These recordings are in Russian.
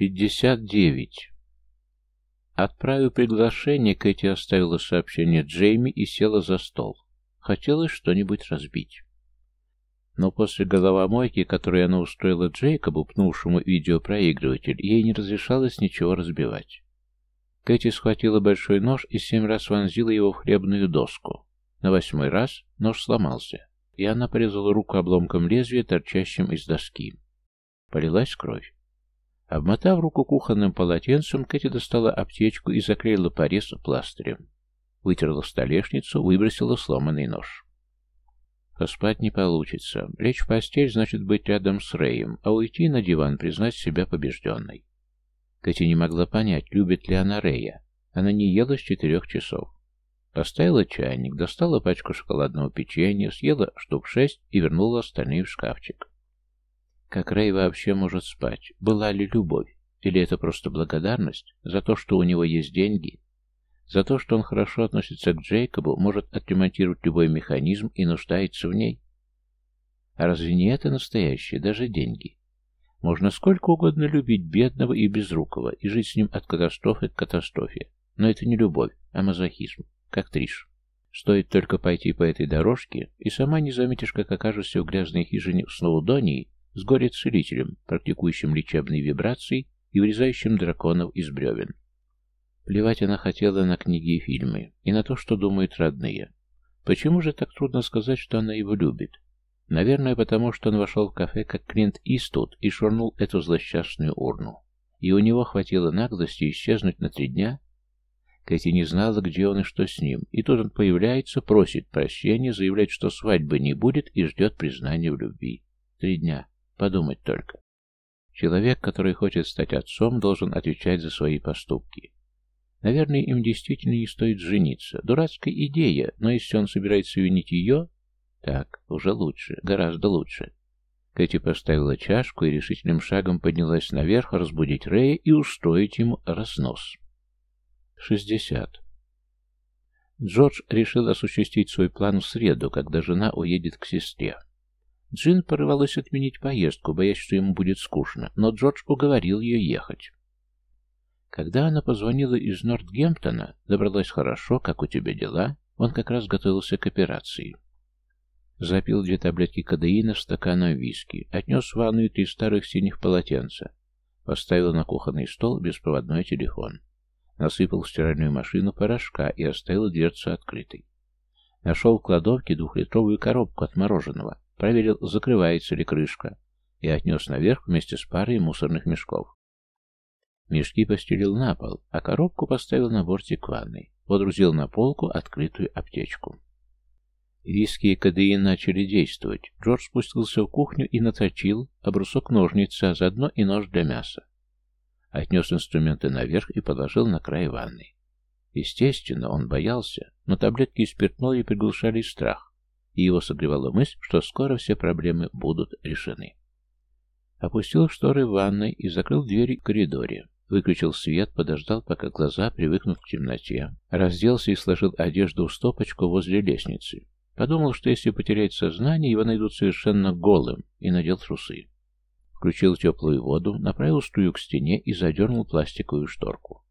59. Отправив приглашение, Кэти оставила сообщение Джейми и села за стол. Хотелось что-нибудь разбить. Но после головомойки, которую она устроила Джейкобу, пнувшему видеопроигрыватель, ей не разрешалось ничего разбивать. Кэти схватила большой нож и семь раз вонзила его в хлебную доску. На восьмой раз нож сломался, и она порезала руку обломком лезвия, торчащим из доски. Полилась кровь. Обмотав руку кухонным полотенцем, Кэти достала аптечку и заклеила порез пластырем. Вытерла столешницу, выбросила сломанный нож. Поспать не получится. Лечь в постель значит быть рядом с Рэем, а уйти на диван, признать себя побежденной. Кэти не могла понять, любит ли она Рэя. Она не ела с четырех часов. Поставила чайник, достала пачку шоколадного печенья, съела штук шесть и вернула остальные в шкафчик. Как Рэй вообще может спать? Была ли любовь? Или это просто благодарность за то, что у него есть деньги? За то, что он хорошо относится к Джейкобу, может отремонтировать любой механизм и нуждается в ней? А разве не это настоящее, даже деньги? Можно сколько угодно любить бедного и безрукого и жить с ним от катастрофы к катастрофе. Но это не любовь, а мазохизм, как Триш. Стоит только пойти по этой дорожке, и сама не заметишь, как окажешься в грязной хижине с Сноудонии с горе-целителем, практикующим лечебные вибрации и вырезающим драконов из бревен. Плевать она хотела на книги и фильмы, и на то, что думают родные. Почему же так трудно сказать, что она его любит? Наверное, потому что он вошел в кафе как Клинт Иствуд и швырнул эту злосчастную урну. И у него хватило наглости исчезнуть на три дня. Кэти не знала, где он и что с ним, и тут он появляется, просит прощения, заявляет, что свадьбы не будет и ждет признания в любви. Три дня. Подумать только. Человек, который хочет стать отцом, должен отвечать за свои поступки. Наверное, им действительно не стоит жениться. Дурацкая идея, но если он собирается винить ее... Так, уже лучше, гораздо лучше. Кэти поставила чашку и решительным шагом поднялась наверх разбудить Рэя и устроить ему разнос. 60. Джордж решил осуществить свой план в среду, когда жена уедет к сестре. Джин порывалась отменить поездку, боясь, что ему будет скучно, но Джордж уговорил ее ехать. Когда она позвонила из Нортгемптона, добралась хорошо, как у тебя дела, он как раз готовился к операции. Запил две таблетки кадеина стаканом виски, отнес в ванную три старых синих полотенца, поставил на кухонный стол беспроводной телефон, насыпал в стиральную машину порошка и оставил дверцу открытой. Нашел в кладовке двухлитровую коробку от мороженого, проверил, закрывается ли крышка, и отнес наверх вместе с парой мусорных мешков. Мешки постелил на пол, а коробку поставил на бортик ванной, водрузил на полку открытую аптечку. Виски и кадеин начали действовать. Джордж спустился в кухню и наточил обрусок ножницы, а заодно и нож для мяса. Отнес инструменты наверх и положил на край ванны. Естественно, он боялся, но таблетки и спиртное приглушали страх и его согревала мысль, что скоро все проблемы будут решены. Опустил шторы в ванной и закрыл двери в коридоре. Выключил свет, подождал, пока глаза привыкнут к темноте. Разделся и сложил одежду в стопочку возле лестницы. Подумал, что если потерять сознание, его найдут совершенно голым, и надел трусы. Включил теплую воду, направил струю к стене и задернул пластиковую шторку.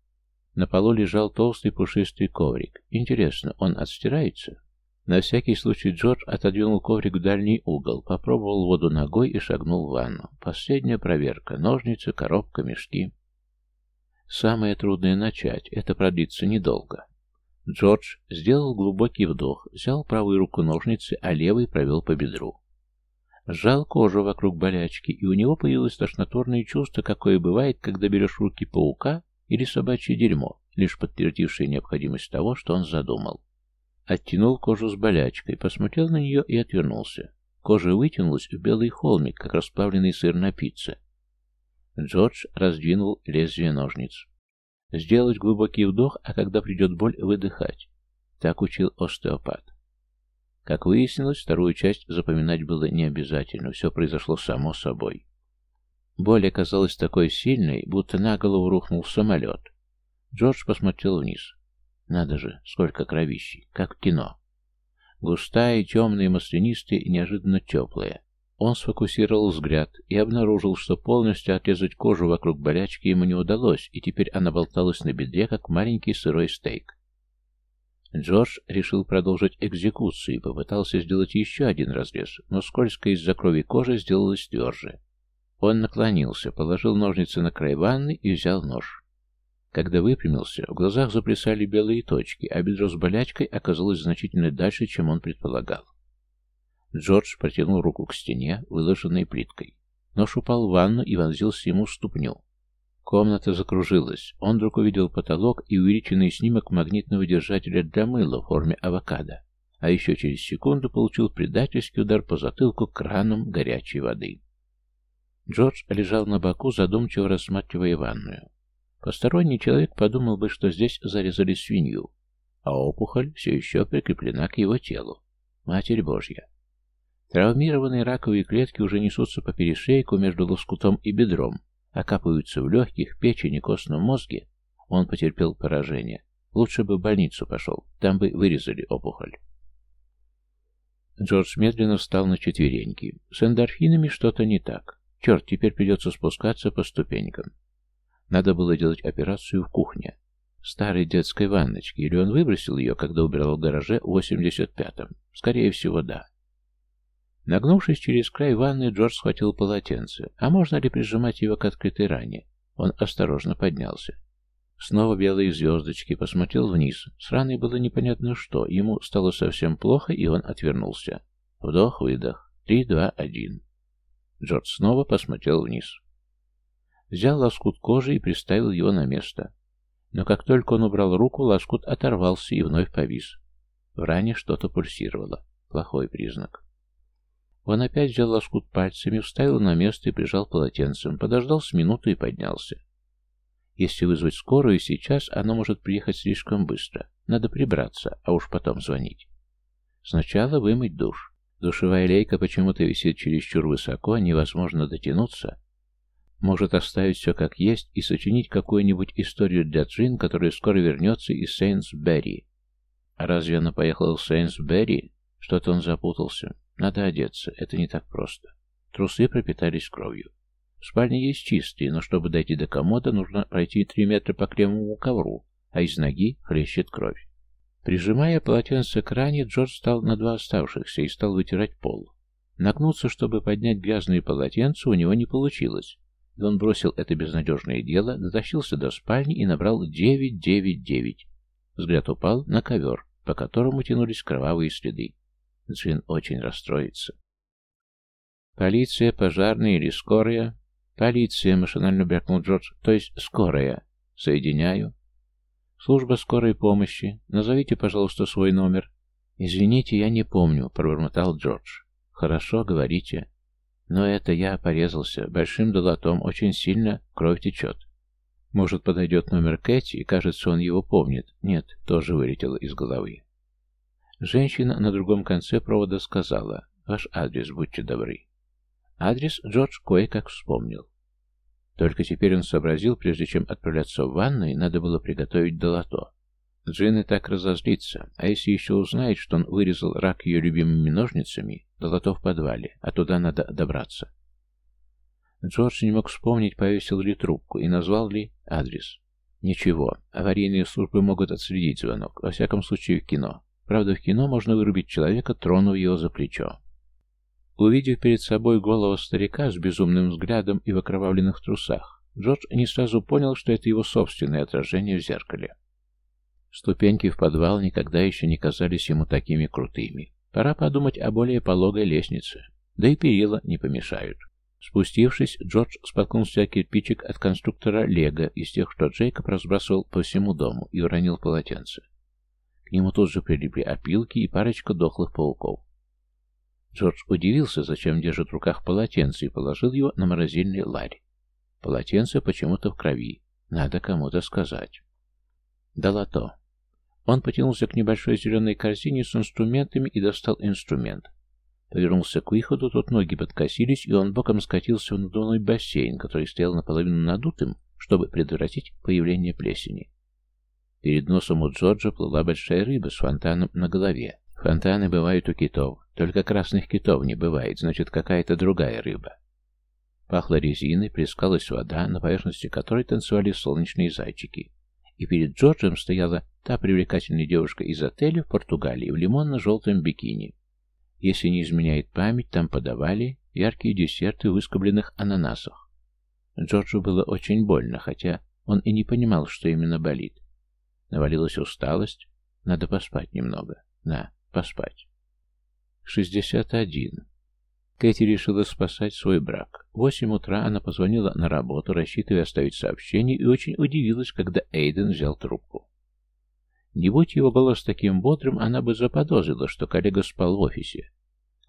На полу лежал толстый пушистый коврик. Интересно, он отстирается? На всякий случай Джордж отодвинул коврик в дальний угол, попробовал воду ногой и шагнул в ванну. Последняя проверка. Ножницы, коробка, мешки. Самое трудное начать. Это продлится недолго. Джордж сделал глубокий вдох, взял правую руку ножницы, а левой провел по бедру. Сжал кожу вокруг болячки, и у него появилось тошнотворное чувство, какое бывает, когда берешь руки паука или собачье дерьмо, лишь подтвердившее необходимость того, что он задумал. Оттянул кожу с болячкой, посмотрел на нее и отвернулся. Кожа вытянулась в белый холмик, как расплавленный сыр на пицце. Джордж раздвинул лезвие ножниц. Сделать глубокий вдох, а когда придет боль, выдыхать. Так учил остеопат. Как выяснилось, вторую часть запоминать было не обязательно, все произошло само собой. Боль оказалась такой сильной, будто на голову рухнул самолет. Джордж посмотрел вниз. Надо же, сколько кровищей, как в кино. Густая, темная, маслянистая и неожиданно теплая. Он сфокусировал взгляд и обнаружил, что полностью отрезать кожу вокруг болячки ему не удалось, и теперь она болталась на бедре, как маленький сырой стейк. Джордж решил продолжить экзекуцию и попытался сделать еще один разрез, но скользкая из-за крови кожа сделалась тверже. Он наклонился, положил ножницы на край ванны и взял нож. Когда выпрямился, в глазах заплясали белые точки, а бедро с болячкой оказалось значительно дальше, чем он предполагал. Джордж протянул руку к стене, выложенной плиткой. Нож упал в ванну и вонзился ему в ступню. Комната закружилась. Он вдруг увидел потолок и увеличенный снимок магнитного держателя для мыла в форме авокадо. А еще через секунду получил предательский удар по затылку краном горячей воды. Джордж лежал на боку, задумчиво рассматривая ванную. Посторонний человек подумал бы, что здесь зарезали свинью, а опухоль все еще прикреплена к его телу. Матерь Божья! Травмированные раковые клетки уже несутся по перешейку между лоскутом и бедром, окапываются в легких, печени, костном мозге. Он потерпел поражение. Лучше бы в больницу пошел, там бы вырезали опухоль. Джордж медленно встал на четвереньки. С эндорфинами что-то не так. Черт, теперь придется спускаться по ступенькам. Надо было делать операцию в кухне. Старой детской ванночке, или он выбросил ее, когда убирал в гараже в 85-м? Скорее всего, да. Нагнувшись через край ванны, Джордж схватил полотенце. А можно ли прижимать его к открытой ране? Он осторожно поднялся. Снова белые звездочки, посмотрел вниз. С раной было непонятно что. Ему стало совсем плохо, и он отвернулся. Вдох-выдох. Три, два, один. Джордж снова посмотрел вниз. Взял лоскут кожи и приставил его на место. Но как только он убрал руку, лоскут оторвался и вновь повис. В ране что-то пульсировало. Плохой признак. Он опять взял лоскут пальцами, вставил на место и прижал полотенцем, подождал с минуту и поднялся. Если вызвать скорую сейчас, она может приехать слишком быстро. Надо прибраться, а уж потом звонить. Сначала вымыть душ. Душевая лейка почему-то висит чересчур высоко, невозможно дотянуться. Может оставить все как есть и сочинить какую-нибудь историю для Джин, которая скоро вернется из Сейнсберри. А разве она поехала в Сейнсберри? Что-то он запутался. Надо одеться, это не так просто. Трусы пропитались кровью. В спальне есть чистые, но чтобы дойти до комода, нужно пройти три метра по кремовому ковру, а из ноги хлещет кровь. Прижимая полотенце к ране, Джордж стал на два оставшихся и стал вытирать пол. Нагнуться, чтобы поднять грязные полотенца, у него не получилось. И он бросил это безнадежное дело, дотащился до спальни и набрал 999. Взгляд упал на ковер, по которому тянулись кровавые следы. Джин очень расстроится. «Полиция, пожарные или скорая?» «Полиция», — машинально брякнул Джордж. «То есть скорая. Соединяю». «Служба скорой помощи. Назовите, пожалуйста, свой номер». «Извините, я не помню», — пробормотал Джордж. «Хорошо, говорите». «Но это я порезался. Большим долотом. Очень сильно. Кровь течет». «Может, подойдет номер Кэти, и кажется, он его помнит». «Нет, тоже вылетело из головы». Женщина на другом конце провода сказала «Ваш адрес, будьте добры». Адрес Джордж кое-как вспомнил. Только теперь он сообразил, прежде чем отправляться в ванную, надо было приготовить долото. Джин и так разозлится, а если еще узнает, что он вырезал рак ее любимыми ножницами, долото в подвале, а туда надо добраться. Джордж не мог вспомнить, повесил ли трубку и назвал ли адрес. Ничего, аварийные службы могут отследить звонок, во всяком случае в кино. Правда, в кино можно вырубить человека, тронув его за плечо. Увидев перед собой голову старика с безумным взглядом и в окровавленных трусах, Джордж не сразу понял, что это его собственное отражение в зеркале. Ступеньки в подвал никогда еще не казались ему такими крутыми. Пора подумать о более пологой лестнице. Да и перила не помешают. Спустившись, Джордж споткнулся о кирпичик от конструктора Лего из тех, что Джейкоб разбрасывал по всему дому, и уронил полотенце. К нему тут же прилипли опилки и парочка дохлых пауков. Джордж удивился, зачем держит в руках полотенце, и положил его на морозильный ларь. Полотенце почему-то в крови. Надо кому-то сказать. Долото. Он потянулся к небольшой зеленой корзине с инструментами и достал инструмент. Повернулся к выходу, тут ноги подкосились, и он боком скатился в надувной бассейн, который стоял наполовину надутым, чтобы предотвратить появление плесени. Перед носом у Джорджа плыла большая рыба с фонтаном на голове. Фонтаны бывают у китов, только красных китов не бывает, значит какая-то другая рыба. Пахло резиной, плескалась вода, на поверхности которой танцевали солнечные зайчики. И перед Джорджем стояла та привлекательная девушка из отеля в Португалии в лимонно-желтом бикини. Если не изменяет память, там подавали яркие десерты в выскобленных ананасах. Джорджу было очень больно, хотя он и не понимал, что именно болит. Навалилась усталость, надо поспать немного. На, поспать. 61. Кэти решила спасать свой брак. В восемь утра она позвонила на работу, рассчитывая оставить сообщение, и очень удивилась, когда Эйден взял трубку. Не будь его голос таким бодрым, она бы заподозрила, что коллега спал в офисе.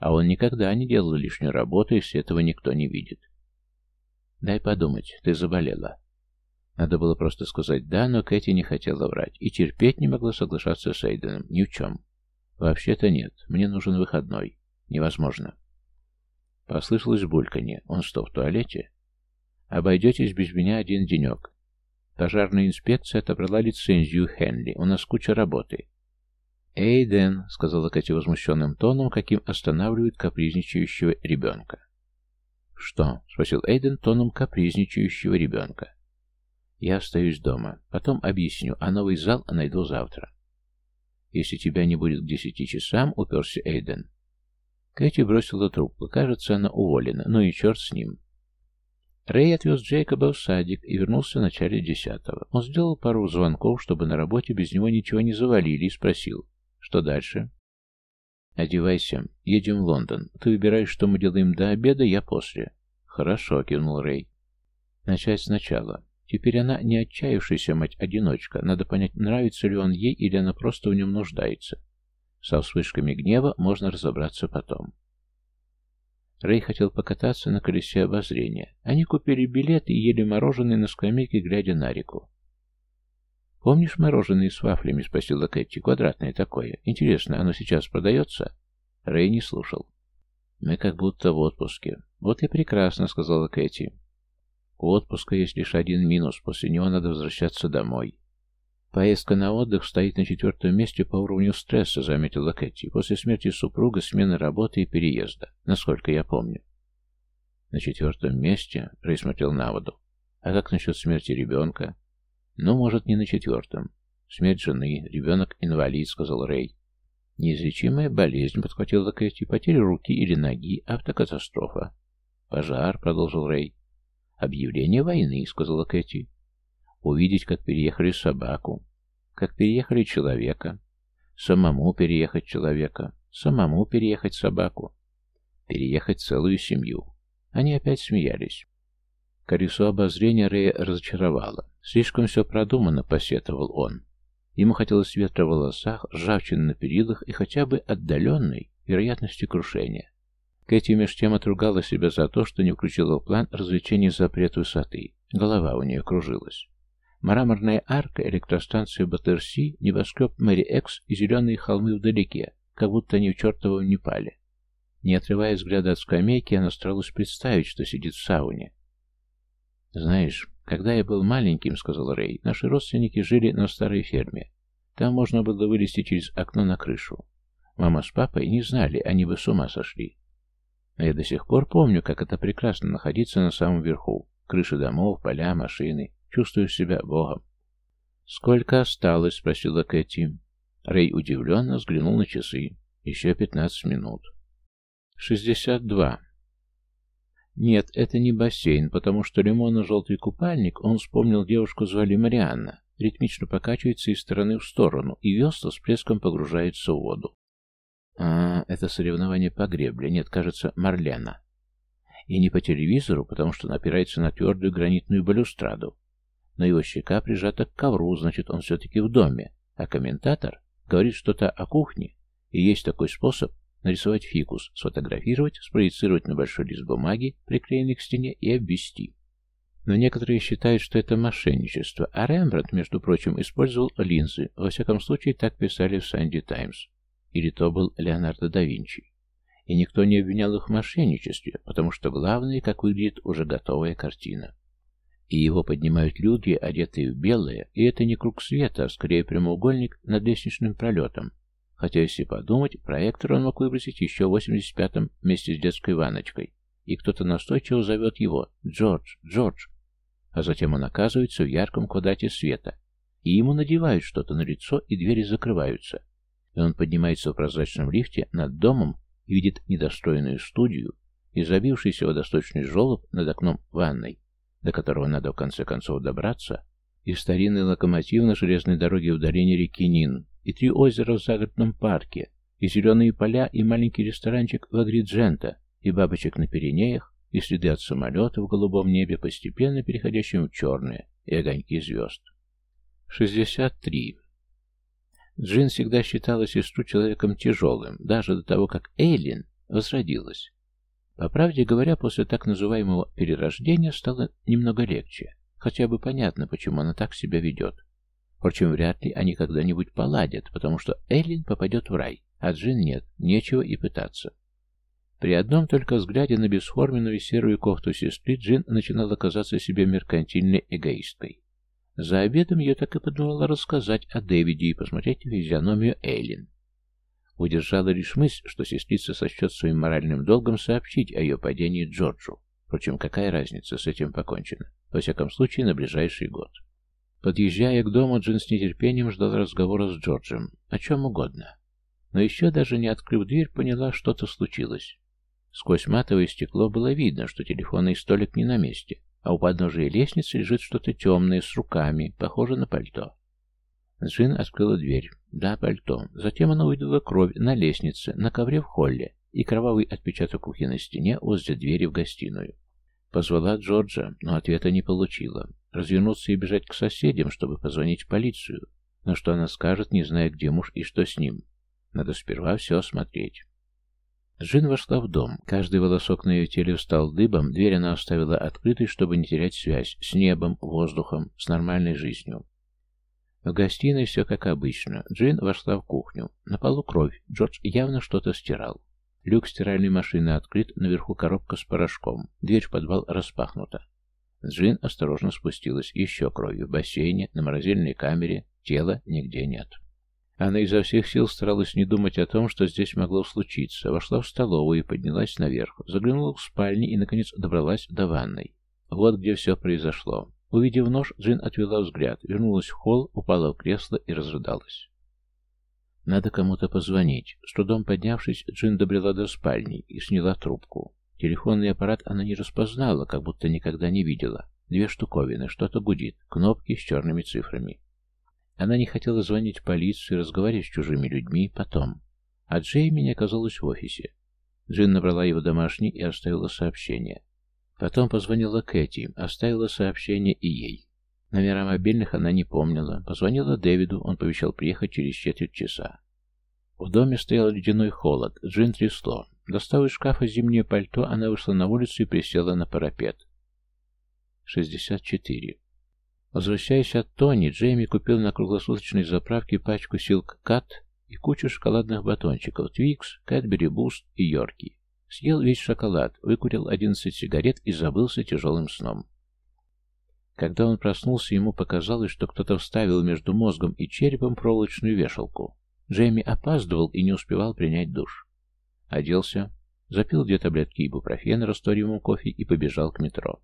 А он никогда не делал лишнюю работу, если этого никто не видит. «Дай подумать, ты заболела». Надо было просто сказать «да», но Кэти не хотела врать и терпеть не могла соглашаться с Эйденом ни в чем. «Вообще-то нет, мне нужен выходной. Невозможно». Послышалось бульканье. Он что, в туалете? Обойдетесь без меня один денек. Пожарная инспекция отобрала лицензию Хенли. У нас куча работы. «Эй, Дэн», — сказала Катя возмущенным тоном, каким останавливают капризничающего ребенка. «Что?» — спросил Эйден тоном капризничающего ребенка. «Я остаюсь дома. Потом объясню, а новый зал найду завтра». «Если тебя не будет к десяти часам», — уперся Эйден, Кэти бросила трубку. Кажется, она уволена. Ну и черт с ним. Рэй отвез Джейкоба в садик и вернулся в начале десятого. Он сделал пару звонков, чтобы на работе без него ничего не завалили, и спросил, что дальше? «Одевайся. Едем в Лондон. Ты выбираешь, что мы делаем до обеда, я после». «Хорошо», — кивнул Рэй. «Начать сначала. Теперь она не отчаявшаяся мать-одиночка. Надо понять, нравится ли он ей или она просто в нем нуждается. Со вспышками гнева можно разобраться потом. Рэй хотел покататься на колесе обозрения. Они купили билеты и ели мороженое на скамейке, глядя на реку. «Помнишь мороженое с вафлями?» — спросила Кэти. «Квадратное такое. Интересно, оно сейчас продается?» Рэй не слушал. «Мы как будто в отпуске». «Вот и прекрасно», — сказала Кэти. «У отпуска есть лишь один минус. После него надо возвращаться домой. Поездка на отдых стоит на четвертом месте по уровню стресса, заметила Кэти. После смерти супруга, смены работы и переезда, насколько я помню. На четвертом месте, Рэй смотрел на воду. А как насчет смерти ребенка? Ну, может, не на четвертом. Смерть жены, ребенок инвалид, сказал Рэй. Неизлечимая болезнь, подхватила Кэти, потеря руки или ноги, автокатастрофа. Пожар, продолжил Рэй. Объявление войны, сказала Кэти. Увидеть, как переехали собаку, как переехали человека, самому переехать человека, самому переехать собаку, переехать целую семью. Они опять смеялись. Колесо обозрения Рэя разочаровало. Слишком все продумано, посетовал он. Ему хотелось ветра в волосах, ржавчины на перилах и хотя бы отдаленной вероятности крушения. Кэти меж тем отругала себя за то, что не включила в план развлечений запрет высоты. Голова у нее кружилась. Мраморная арка, электростанция Баттерси, небоскреб Мэри Экс и зеленые холмы вдалеке, как будто они в чертовом Непале. Не отрывая взгляда от скамейки, она старалась представить, что сидит в сауне. «Знаешь, когда я был маленьким, — сказал Рэй, — наши родственники жили на старой ферме. Там можно было вылезти через окно на крышу. Мама с папой не знали, они бы с ума сошли. Но я до сих пор помню, как это прекрасно находиться на самом верху. Крыши домов, поля, машины. Чувствую себя богом. «Сколько осталось?» — спросила Кэти. Рэй удивленно взглянул на часы. «Еще пятнадцать минут». «Шестьдесят два». Нет, это не бассейн, потому что лимонно-желтый купальник, он вспомнил девушку звали Марианна, ритмично покачивается из стороны в сторону, и весла с плеском погружается в воду. А, это соревнование по гребле, нет, кажется, Марлена. И не по телевизору, потому что он опирается на твердую гранитную балюстраду, но его щека прижата к ковру, значит, он все-таки в доме, а комментатор говорит что-то о кухне, и есть такой способ нарисовать фикус, сфотографировать, спроецировать на большой лист бумаги, приклеенный к стене, и обвести. Но некоторые считают, что это мошенничество, а Рембрандт, между прочим, использовал линзы, во всяком случае так писали в Санди Таймс. Или то был Леонардо да Винчи. И никто не обвинял их в мошенничестве, потому что главное, как выглядит уже готовая картина. И его поднимают люди, одетые в белое, и это не круг света, а скорее прямоугольник над лестничным пролетом, Хотя, если подумать, проектор он мог выбросить еще в 85-м вместе с детской ванночкой. И кто-то настойчиво зовет его «Джордж, Джордж!» А затем он оказывается в ярком квадрате света, и ему надевают что-то на лицо, и двери закрываются. И он поднимается в прозрачном лифте над домом и видит недостроенную студию и забившийся водосточный желоб над окном ванной, до которого надо в конце концов добраться, и старинный локомотив на железной дороге в долине реки Нин, и три озера в загородном парке, и зеленые поля, и маленький ресторанчик в Агриджента, и бабочек на Пиренеях, и следы от самолета в голубом небе, постепенно переходящим в черные, и огоньки звезд. 63. Джин всегда считала сестру человеком тяжелым, даже до того, как Эйлин возродилась. По правде говоря, после так называемого перерождения стало немного легче. Хотя бы понятно, почему она так себя ведет. Впрочем, вряд ли они когда-нибудь поладят, потому что Эйлин попадет в рай, а Джин нет, нечего и пытаться. При одном только взгляде на бесформенную серую кофту сестры Джин начинала казаться себе меркантильной эгоисткой. За обедом ее так и подумала рассказать о Дэвиде и посмотреть физиономию Эйлин. Удержала лишь мысль, что сестрица сочтет своим моральным долгом сообщить о ее падении Джорджу. Впрочем, какая разница, с этим покончено. Во всяком случае, на ближайший год. Подъезжая к дому, Джин с нетерпением ждал разговора с Джорджем. О чем угодно. Но еще даже не открыв дверь, поняла, что-то случилось. Сквозь матовое стекло было видно, что телефонный столик не на месте, а у подножия лестницы лежит что-то темное с руками, похоже на пальто. Джин открыла дверь. Да, пальто. Затем она увидела кровь на лестнице, на ковре в холле и кровавый отпечаток руки на стене возле двери в гостиную. Позвала Джорджа, но ответа не получила. Развернуться и бежать к соседям, чтобы позвонить в полицию. Но что она скажет, не зная, где муж и что с ним? Надо сперва все осмотреть. Джин вошла в дом. Каждый волосок на ее теле встал дыбом, дверь она оставила открытой, чтобы не терять связь с небом, воздухом, с нормальной жизнью. В гостиной все как обычно. Джин вошла в кухню. На полу кровь. Джордж явно что-то стирал. Люк стиральной машины открыт, наверху коробка с порошком. Дверь в подвал распахнута. Джин осторожно спустилась. Еще кровью. В бассейне, на морозильной камере. Тела нигде нет. Она изо всех сил старалась не думать о том, что здесь могло случиться. Вошла в столовую и поднялась наверх. Заглянула в спальню и, наконец, добралась до ванной. Вот где все произошло. Увидев нож, Джин отвела взгляд, вернулась в холл, упала в кресло и разрыдалась. Надо кому-то позвонить. С трудом поднявшись, Джин добрела до спальни и сняла трубку. Телефонный аппарат она не распознала, как будто никогда не видела. Две штуковины, что-то гудит, кнопки с черными цифрами. Она не хотела звонить в полицию и разговаривать с чужими людьми потом. А Джейми не оказалась в офисе. Джин набрала его домашний и оставила сообщение. Потом позвонила Кэти, оставила сообщение и ей. Номера мобильных она не помнила. Позвонила Дэвиду, он пообещал приехать через четверть часа. В доме стоял ледяной холод, джин трясло. Достав из шкафа зимнее пальто, она вышла на улицу и присела на парапет. 64. Возвращаясь от Тони, Джейми купил на круглосуточной заправке пачку Silk Cut и кучу шоколадных батончиков Twix, Cadbury Boost и Yorkie. Съел весь шоколад, выкурил 11 сигарет и забылся тяжелым сном. Когда он проснулся, ему показалось, что кто-то вставил между мозгом и черепом проволочную вешалку. Джейми опаздывал и не успевал принять душ. Оделся, запил две таблетки ибупрофена растворимым кофе и побежал к метро.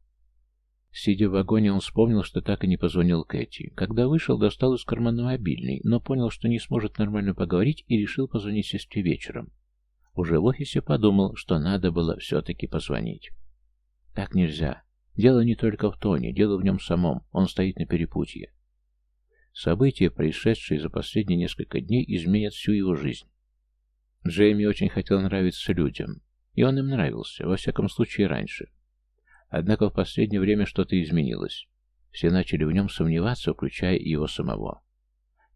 Сидя в вагоне, он вспомнил, что так и не позвонил Кэти. Когда вышел, достал из кармана мобильный, но понял, что не сможет нормально поговорить и решил позвонить сестре вечером. Уже в офисе подумал, что надо было все-таки позвонить. Так нельзя. Дело не только в Тоне, дело в нем самом. Он стоит на перепутье. События, происшедшие за последние несколько дней, изменят всю его жизнь. Джейми очень хотел нравиться людям, и он им нравился, во всяком случае раньше. Однако в последнее время что-то изменилось. Все начали в нем сомневаться, включая его самого.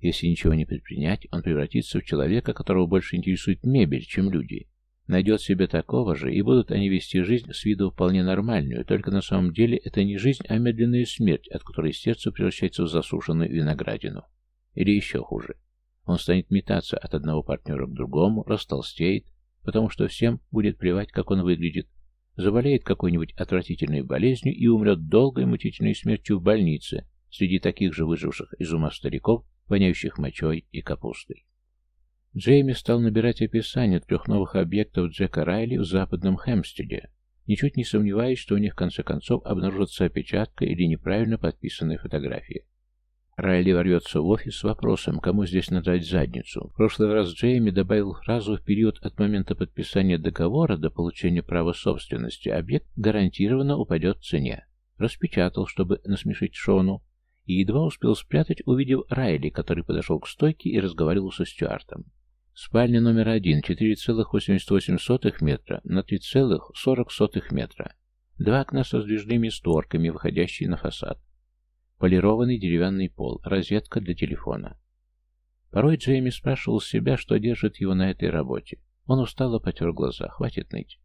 Если ничего не предпринять, он превратится в человека, которого больше интересует мебель, чем люди, найдет себе такого же, и будут они вести жизнь с виду вполне нормальную, только на самом деле это не жизнь, а медленная смерть, от которой сердце превращается в засушенную виноградину. Или еще хуже. Он станет метаться от одного партнера к другому, растолстеет, потому что всем будет плевать, как он выглядит, заболеет какой-нибудь отвратительной болезнью и умрет долгой мучительной смертью в больнице среди таких же выживших из ума стариков, воняющих мочой и капустой. Джейми стал набирать описание трех новых объектов Джека Райли в западном Хэмстеде, ничуть не сомневаясь, что у них в конце концов обнаружится опечатка или неправильно подписанные фотографии. Райли ворвется в офис с вопросом, кому здесь надрать задницу. В прошлый раз Джейми добавил фразу в период от момента подписания договора до получения права собственности объект гарантированно упадет в цене. Распечатал, чтобы насмешить Шону, и едва успел спрятать, увидев Райли, который подошел к стойке и разговаривал со Стюартом. Спальня номер один, 4,88 метра на 3,40 метра. Два окна со сдвижными створками, выходящие на фасад. Полированный деревянный пол, розетка для телефона. Порой Джейми спрашивал себя, что держит его на этой работе. Он устало потер глаза. Хватит ныть.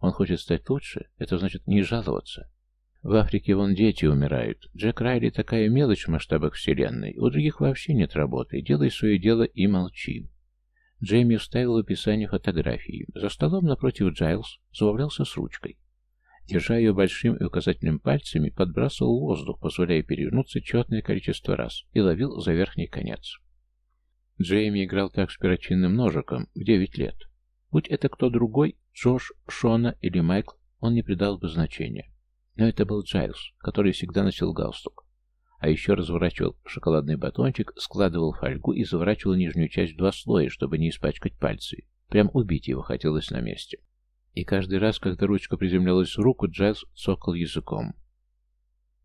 Он хочет стать лучше, это значит не жаловаться. В Африке вон дети умирают. Джек Райли такая мелочь в масштабах вселенной. У других вообще нет работы. Делай свое дело и молчи. Джейми вставил в описание фотографии. За столом напротив Джайлз забавлялся с ручкой. Держа ее большим и указательным пальцами, подбрасывал воздух, позволяя перевернуться четное количество раз, и ловил за верхний конец. Джейми играл так с перочинным ножиком в девять лет. Будь это кто другой, Джош, Шона или Майкл, он не придал бы значения. Но это был Джайлз, который всегда носил галстук. А еще разворачивал шоколадный батончик, складывал фольгу и заворачивал нижнюю часть в два слоя, чтобы не испачкать пальцы. Прям убить его хотелось на месте. И каждый раз, когда ручка приземлялась в руку, Джайлз цокал языком.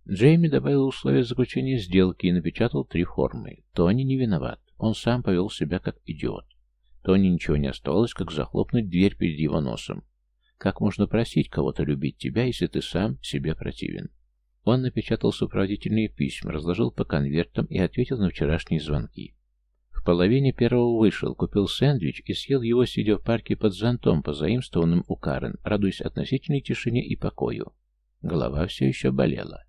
Джейми добавил условия заключения сделки и напечатал три формы. Тони не виноват. Он сам повел себя как идиот. Тони ничего не оставалось, как захлопнуть дверь перед его носом. Как можно просить кого-то любить тебя, если ты сам себе противен? Он напечатал сопроводительные письма, разложил по конвертам и ответил на вчерашние звонки. В половине первого вышел, купил сэндвич и съел его, сидя в парке под зонтом, позаимствованным у Карен, радуясь относительной тишине и покою. Голова все еще болела.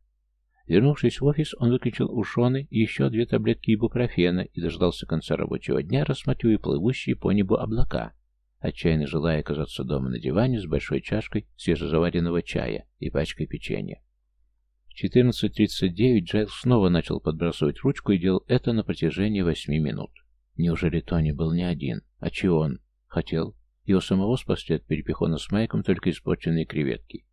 Вернувшись в офис, он выключил у Шоны еще две таблетки ибупрофена и дождался конца рабочего дня, рассматривая плывущие по небу облака, отчаянно желая оказаться дома на диване с большой чашкой свежезаваренного чая и пачкой печенья. В 14.39 Джайл снова начал подбрасывать ручку и делал это на протяжении восьми минут. Неужели Тони был не один? А чего он? Хотел. Его самого спасли от перепихона с Майком только испорченные креветки.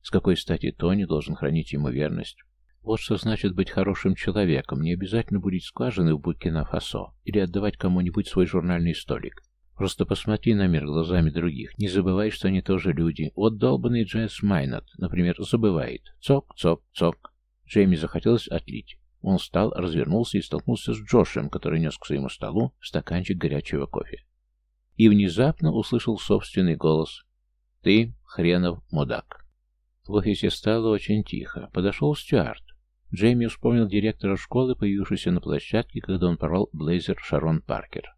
С какой стати Тони должен хранить ему верность? Вот что значит быть хорошим человеком. Не обязательно будить скважины в Буркина-Фасо или отдавать кому-нибудь свой журнальный столик. Просто посмотри на мир глазами других. Не забывай, что они тоже люди. Вот долбанный Джесс Майнат, например, забывает. Цок, цок, цок. Джейми захотелось отлить. Он встал, развернулся и столкнулся с Джошем, который нес к своему столу стаканчик горячего кофе. И внезапно услышал собственный голос. «Ты хренов мудак». В офисе стало очень тихо. Подошел Стюарт. Джейми вспомнил директора школы, появившегося на площадке, когда он порвал блейзер Шарон Паркер.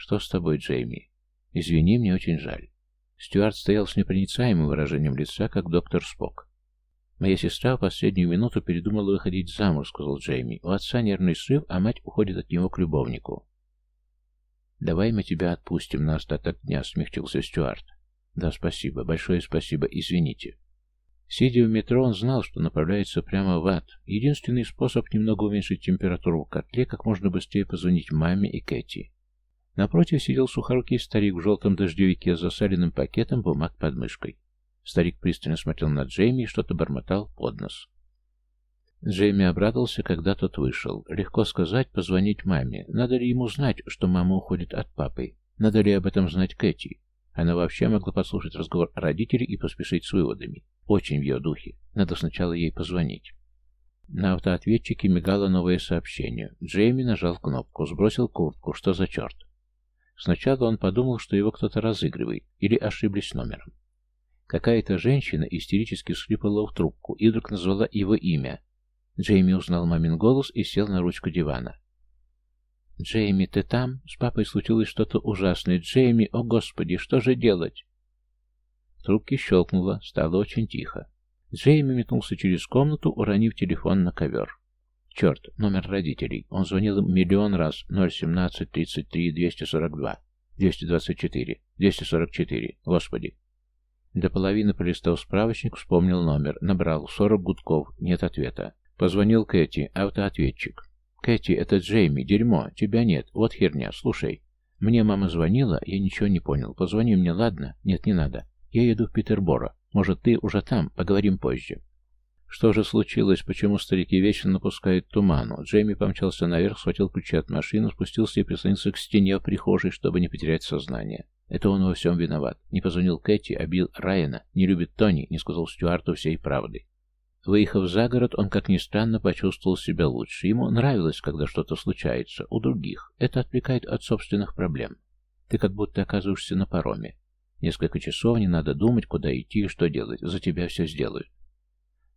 «Что с тобой, Джейми?» «Извини, мне очень жаль». Стюарт стоял с непроницаемым выражением лица, как доктор Спок. «Моя сестра в последнюю минуту передумала выходить замуж», — сказал Джейми. «У отца нервный срыв, а мать уходит от него к любовнику». «Давай мы тебя отпустим на остаток дня», — смягчился Стюарт. «Да, спасибо. Большое спасибо. Извините». Сидя в метро, он знал, что направляется прямо в ад. Единственный способ немного уменьшить температуру в котле, как можно быстрее позвонить маме и Кэти. Напротив сидел сухорукий старик в желтом дождевике с засаленным пакетом бумаг под мышкой. Старик пристально смотрел на Джейми и что-то бормотал под нос. Джейми обрадовался, когда тот вышел. Легко сказать, позвонить маме. Надо ли ему знать, что мама уходит от папы? Надо ли об этом знать Кэти? Она вообще могла послушать разговор родителей и поспешить с выводами. Очень в ее духе. Надо сначала ей позвонить. На автоответчике мигало новое сообщение. Джейми нажал кнопку, сбросил куртку. Что за черт? Сначала он подумал, что его кто-то разыгрывает, или ошиблись номером. Какая-то женщина истерически всхлипала в трубку и вдруг назвала его имя. Джейми узнал мамин голос и сел на ручку дивана. «Джейми, ты там? С папой случилось что-то ужасное. Джейми, о господи, что же делать?» В трубке щелкнуло, стало очень тихо. Джейми метнулся через комнату, уронив телефон на ковер. Черт, номер родителей. Он звонил им миллион раз. 017 33 242 224 244. Господи. До половины полистав справочник, вспомнил номер. Набрал 40 гудков. Нет ответа. Позвонил Кэти, автоответчик. «Кэти, это Джейми. Дерьмо. Тебя нет. Вот херня. Слушай. Мне мама звонила, я ничего не понял. Позвони мне, ладно? Нет, не надо. Я еду в Петерборо. Может, ты уже там? Поговорим позже. Что же случилось? Почему старики вечно напускают туману? Джейми помчался наверх, схватил ключи от машины, спустился и прислонился к стене в прихожей, чтобы не потерять сознание. Это он во всем виноват. Не позвонил Кэти, обил Райана, не любит Тони, не сказал Стюарту всей правды. Выехав за город, он, как ни странно, почувствовал себя лучше. Ему нравилось, когда что-то случается у других. Это отвлекает от собственных проблем. Ты как будто оказываешься на пароме. Несколько часов не надо думать, куда идти и что делать. За тебя все сделают.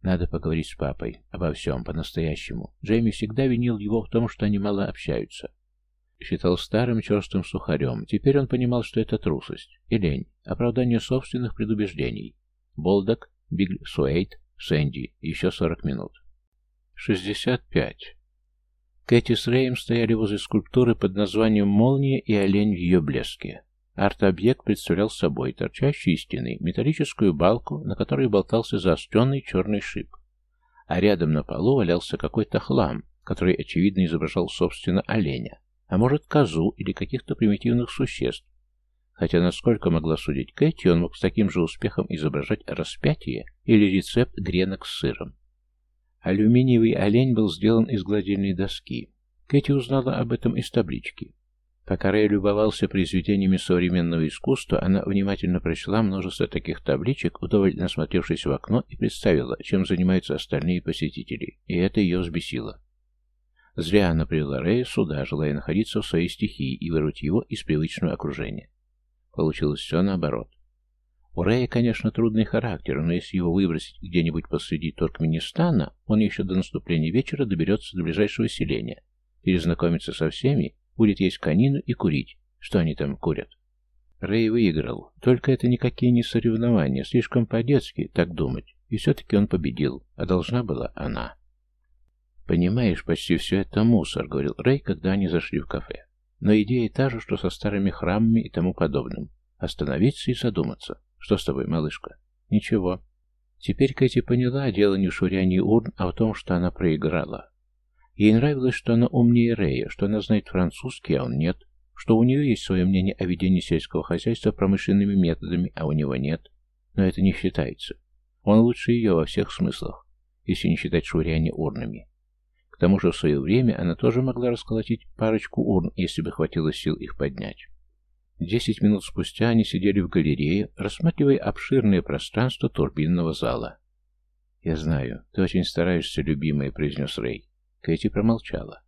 Надо поговорить с папой. Обо всем, по-настоящему. Джейми всегда винил его в том, что они мало общаются. Считал старым черстым сухарем. Теперь он понимал, что это трусость и лень, оправдание собственных предубеждений. Болдок, Биг Суэйт, Сэнди. Еще сорок минут. Шестьдесят пять. Кэти с Рэем стояли возле скульптуры под названием «Молния и олень в ее блеске». Арт-объект представлял собой торчащую из стены металлическую балку, на которой болтался заостренный черный шип. А рядом на полу валялся какой-то хлам, который, очевидно, изображал, собственно, оленя, а может, козу или каких-то примитивных существ, Хотя, насколько могла судить Кэти, он мог с таким же успехом изображать распятие или рецепт гренок с сыром. Алюминиевый олень был сделан из гладильной доски. Кэти узнала об этом из таблички. Пока Рэй любовался произведениями современного искусства, она внимательно прочла множество таких табличек, вдоволь насмотревшись в окно, и представила, чем занимаются остальные посетители, и это ее взбесило. Зря она привела Рэя сюда, желая находиться в своей стихии и вырвать его из привычного окружения. Получилось все наоборот. У Рэя, конечно, трудный характер, но если его выбросить где-нибудь посреди Туркменистана, он еще до наступления вечера доберется до ближайшего селения, перезнакомится со всеми, будет есть конину и курить. Что они там курят? Рэй выиграл. Только это никакие не соревнования, слишком по-детски так думать. И все-таки он победил, а должна была она. «Понимаешь, почти все это мусор», — говорил Рэй, когда они зашли в кафе. Но идея та же, что со старыми храмами и тому подобным. Остановиться и задуматься. Что с тобой, малышка? Ничего. Теперь Кэти поняла, дело не в швырянии урн, а в том, что она проиграла. Ей нравилось, что она умнее Рэя, что она знает французский, а он нет, что у нее есть свое мнение о ведении сельского хозяйства промышленными методами, а у него нет. Но это не считается. Он лучше ее во всех смыслах, если не считать швыряние урнами тому же в свое время она тоже могла расколотить парочку урн, если бы хватило сил их поднять. Десять минут спустя они сидели в галерее, рассматривая обширное пространство турбинного зала. «Я знаю, ты очень стараешься, любимая», — произнес Рэй. Кэти промолчала.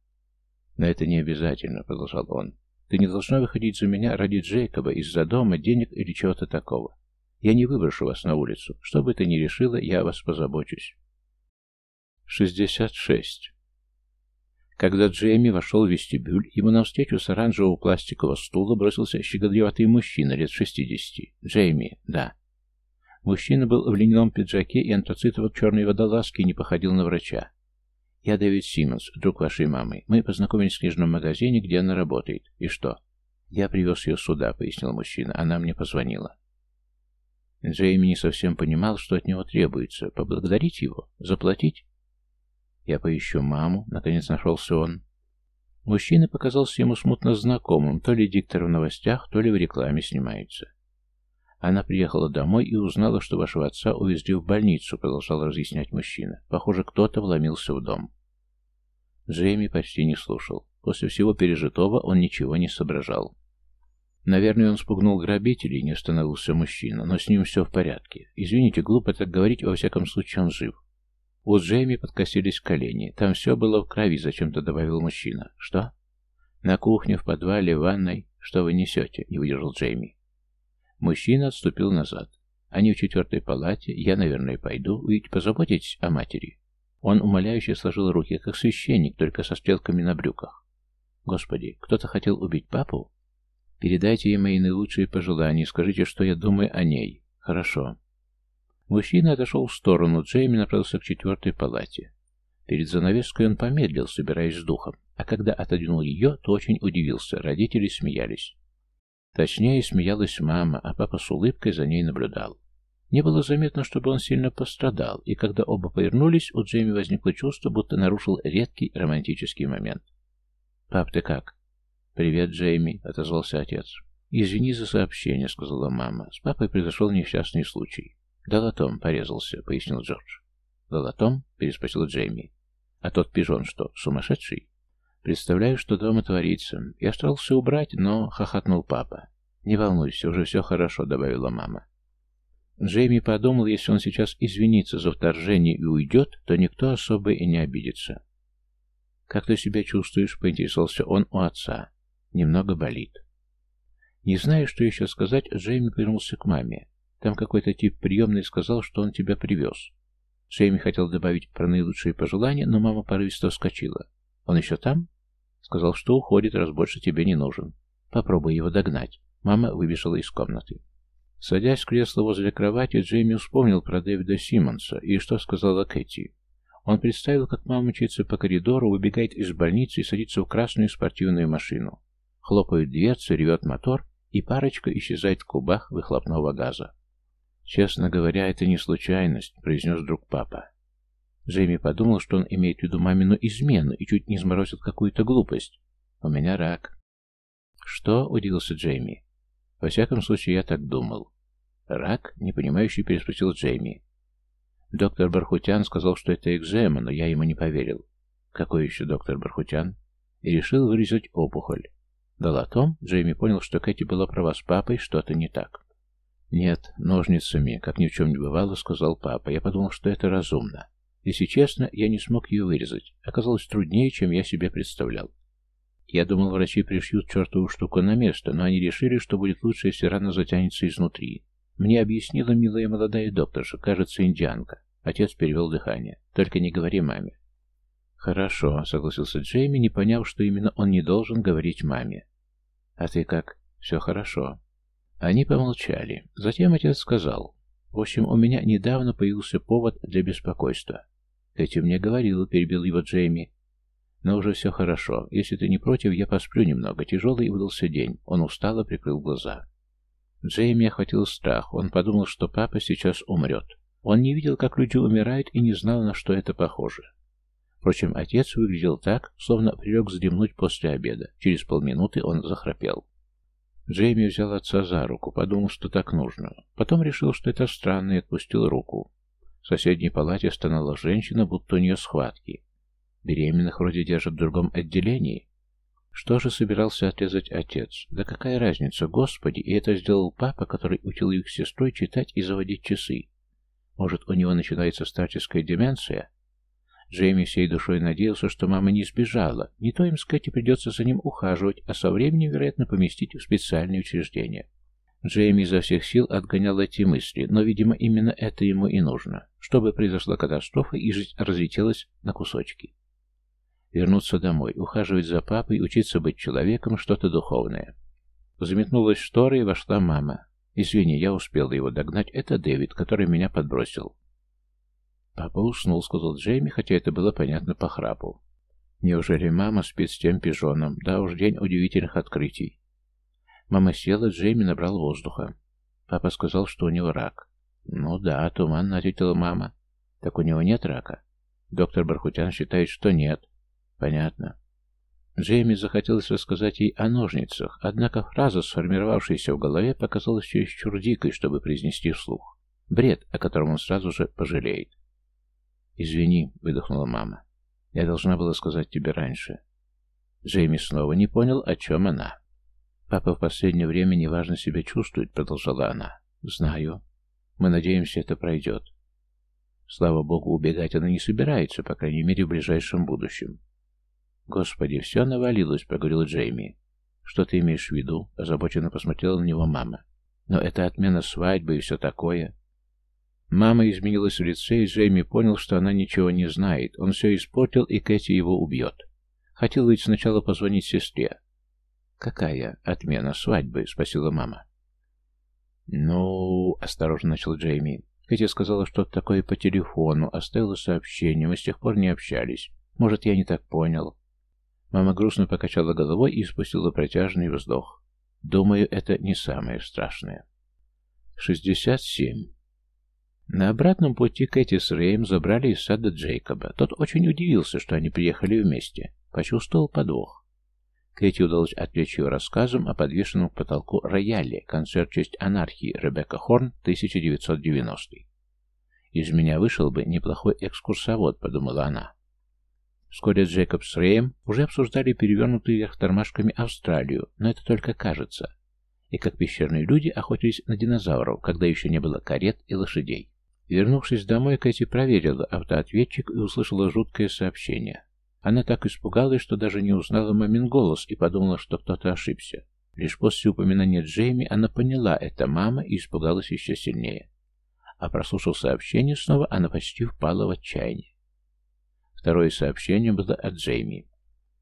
«Но это не обязательно», — продолжал он. «Ты не должна выходить за меня ради Джейкоба, из-за дома, денег или чего-то такого. Я не выброшу вас на улицу. Что бы ты ни решила, я о вас позабочусь». Шестьдесят шесть. Когда Джейми вошел в вестибюль, ему навстречу с оранжевого пластикового стула бросился щеголеватый мужчина лет шестидесяти. Джейми, да. Мужчина был в льняном пиджаке и антрацитово-черной водолазке и не походил на врача. «Я Дэвид Симмонс, друг вашей мамы. Мы познакомились в книжном магазине, где она работает. И что?» «Я привез ее сюда», — пояснил мужчина. «Она мне позвонила». Джейми не совсем понимал, что от него требуется. Поблагодарить его? Заплатить? Я поищу маму, наконец нашелся он. Мужчина показался ему смутно знакомым, то ли диктор в новостях, то ли в рекламе снимается. Она приехала домой и узнала, что вашего отца увезли в больницу, продолжал разъяснять мужчина. Похоже, кто-то вломился в дом. Джейми почти не слушал. После всего пережитого он ничего не соображал. Наверное, он спугнул грабителей, не остановился мужчина, но с ним все в порядке. Извините, глупо так говорить, во всяком случае он жив. У Джейми подкосились колени. Там все было в крови, зачем-то добавил мужчина. Что? На кухне, в подвале, в ванной. Что вы несете? Не выдержал Джейми. Мужчина отступил назад. Они в четвертой палате. Я, наверное, пойду. Ведь позаботитесь о матери. Он умоляюще сложил руки, как священник, только со стрелками на брюках. Господи, кто-то хотел убить папу? Передайте ей мои наилучшие пожелания, скажите, что я думаю о ней. Хорошо. Мужчина отошел в сторону, Джейми направился к четвертой палате. Перед занавеской он помедлил, собираясь с духом, а когда отодвинул ее, то очень удивился, родители смеялись. Точнее, смеялась мама, а папа с улыбкой за ней наблюдал. Не было заметно, чтобы он сильно пострадал, и когда оба повернулись, у Джейми возникло чувство, будто нарушил редкий романтический момент. «Пап, ты как?» «Привет, Джейми», — отозвался отец. «Извини за сообщение», — сказала мама. «С папой произошел несчастный случай». «Долотом порезался», — пояснил Джордж. «Долотом?» — переспросил Джейми. «А тот пижон что, сумасшедший?» «Представляю, что дома творится. Я старался убрать, но...» — хохотнул папа. «Не волнуйся, уже все хорошо», — добавила мама. Джейми подумал, если он сейчас извинится за вторжение и уйдет, то никто особо и не обидится. «Как ты себя чувствуешь?» — поинтересовался он у отца. «Немного болит». Не зная, что еще сказать, Джейми повернулся к маме. Там какой-то тип приемный сказал, что он тебя привез. Джейми хотел добавить про наилучшие пожелания, но мама порывисто вскочила. «Он еще там?» Сказал, что уходит, раз больше тебе не нужен. Попробуй его догнать. Мама выбежала из комнаты. Садясь в кресло возле кровати, Джейми вспомнил про Дэвида Симмонса и что сказала Кэти. Он представил, как мама мчится по коридору, выбегает из больницы и садится в красную спортивную машину. Хлопают дверцы, ревет мотор, и парочка исчезает в кубах выхлопного газа. «Честно говоря, это не случайность», — произнес друг папа. Джейми подумал, что он имеет в виду мамину измену и чуть не сморозил какую-то глупость. «У меня рак». «Что?» — удивился Джейми. «Во всяком случае, я так думал». «Рак?» — непонимающий переспросил Джейми. Доктор Бархутян сказал, что это экзема, но я ему не поверил. Какой еще доктор Бархутян? И решил вырезать опухоль. Дал том, Джейми понял, что Кэти была права с папой, что-то не так. «Нет, ножницами, как ни в чем не бывало», — сказал папа. «Я подумал, что это разумно. Если честно, я не смог ее вырезать. Оказалось труднее, чем я себе представлял. Я думал, врачи пришьют чертову штуку на место, но они решили, что будет лучше, если рана затянется изнутри. Мне объяснила милая молодая докторша, кажется, индианка. Отец перевел дыхание. Только не говори маме. Хорошо, согласился Джейми, не поняв, что именно он не должен говорить маме. А ты как? Все хорошо. Они помолчали. Затем отец сказал. В общем, у меня недавно появился повод для беспокойства. «Кэти мне говорил», — перебил его Джейми. «Но уже все хорошо. Если ты не против, я посплю немного. Тяжелый выдался день». Он устало прикрыл глаза. Джейми охватил страх. Он подумал, что папа сейчас умрет. Он не видел, как люди умирают, и не знал, на что это похоже. Впрочем, отец выглядел так, словно прилег вздремнуть после обеда. Через полминуты он захрапел. Джейми взял отца за руку, подумал, что так нужно. Потом решил, что это странно, и отпустил руку. В соседней палате стонала женщина, будто у нее схватки. Беременных вроде держат в другом отделении. Что же собирался отрезать отец? Да какая разница, господи, и это сделал папа, который учил их сестрой читать и заводить часы. Может, у него начинается старческая деменция? Джейми всей душой надеялся, что мама не сбежала. Не то им с Кэти придется за ним ухаживать, а со временем, вероятно, поместить в специальное учреждение. Джейми изо всех сил отгонял эти мысли, но, видимо, именно это ему и нужно, чтобы произошла катастрофа и жизнь разлетелась на кусочки. Вернуться домой, ухаживать за папой, учиться быть человеком, что-то духовное. Заметнулась штора и вошла мама. «Извини, я успел его догнать. Это Дэвид, который меня подбросил». «Папа уснул», — сказал Джейми, хотя это было понятно по храпу. «Неужели мама спит с тем пижоном? Да уж, день удивительных открытий. Мама села, Джейми набрал воздуха. Папа сказал, что у него рак. «Ну да, туманно», — ответила мама. «Так у него нет рака?» Доктор Бархутян считает, что нет. «Понятно». Джейми захотелось рассказать ей о ножницах, однако фраза, сформировавшаяся в голове, показалась чересчур дикой, чтобы произнести вслух. Бред, о котором он сразу же пожалеет. «Извини», — выдохнула мама. «Я должна была сказать тебе раньше». Джейми снова не понял, о чем она. «Папа в последнее время неважно себя чувствует», — продолжала она. «Знаю. Мы надеемся, это пройдет». Слава богу, убегать она не собирается, по крайней мере, в ближайшем будущем. «Господи, все навалилось», — проговорил Джейми. «Что ты имеешь в виду?» — озабоченно посмотрела на него мама. «Но это отмена свадьбы и все такое». Мама изменилась в лице, и Джейми понял, что она ничего не знает. Он все испортил, и Кэти его убьет. Хотел ведь сначала позвонить сестре, «Какая отмена свадьбы?» — спросила мама. «Ну...» — осторожно начал Джейми. Кэти сказала что-то такое по телефону, оставила сообщение, мы с тех пор не общались. Может, я не так понял». Мама грустно покачала головой и спустила протяжный вздох. «Думаю, это не самое страшное». Шестьдесят семь. На обратном пути Кэти с Рэем забрали из сада Джейкоба. Тот очень удивился, что они приехали вместе. Почувствовал подвох. Кэти удалось отвлечь его рассказом о подвешенном к потолку рояле, концерт честь анархии Ребекка Хорн, 1990. «Из меня вышел бы неплохой экскурсовод», — подумала она. Вскоре Джейкоб с Рэем уже обсуждали перевернутую вверх тормашками Австралию, но это только кажется. И как пещерные люди охотились на динозавров, когда еще не было карет и лошадей. Вернувшись домой, Кэти проверила автоответчик и услышала жуткое сообщение. Она так испугалась, что даже не узнала мамин голос и подумала, что кто-то ошибся. Лишь после упоминания Джейми она поняла, это мама, и испугалась еще сильнее. А прослушав сообщение снова, она почти впала в отчаяние. Второе сообщение было от Джейми.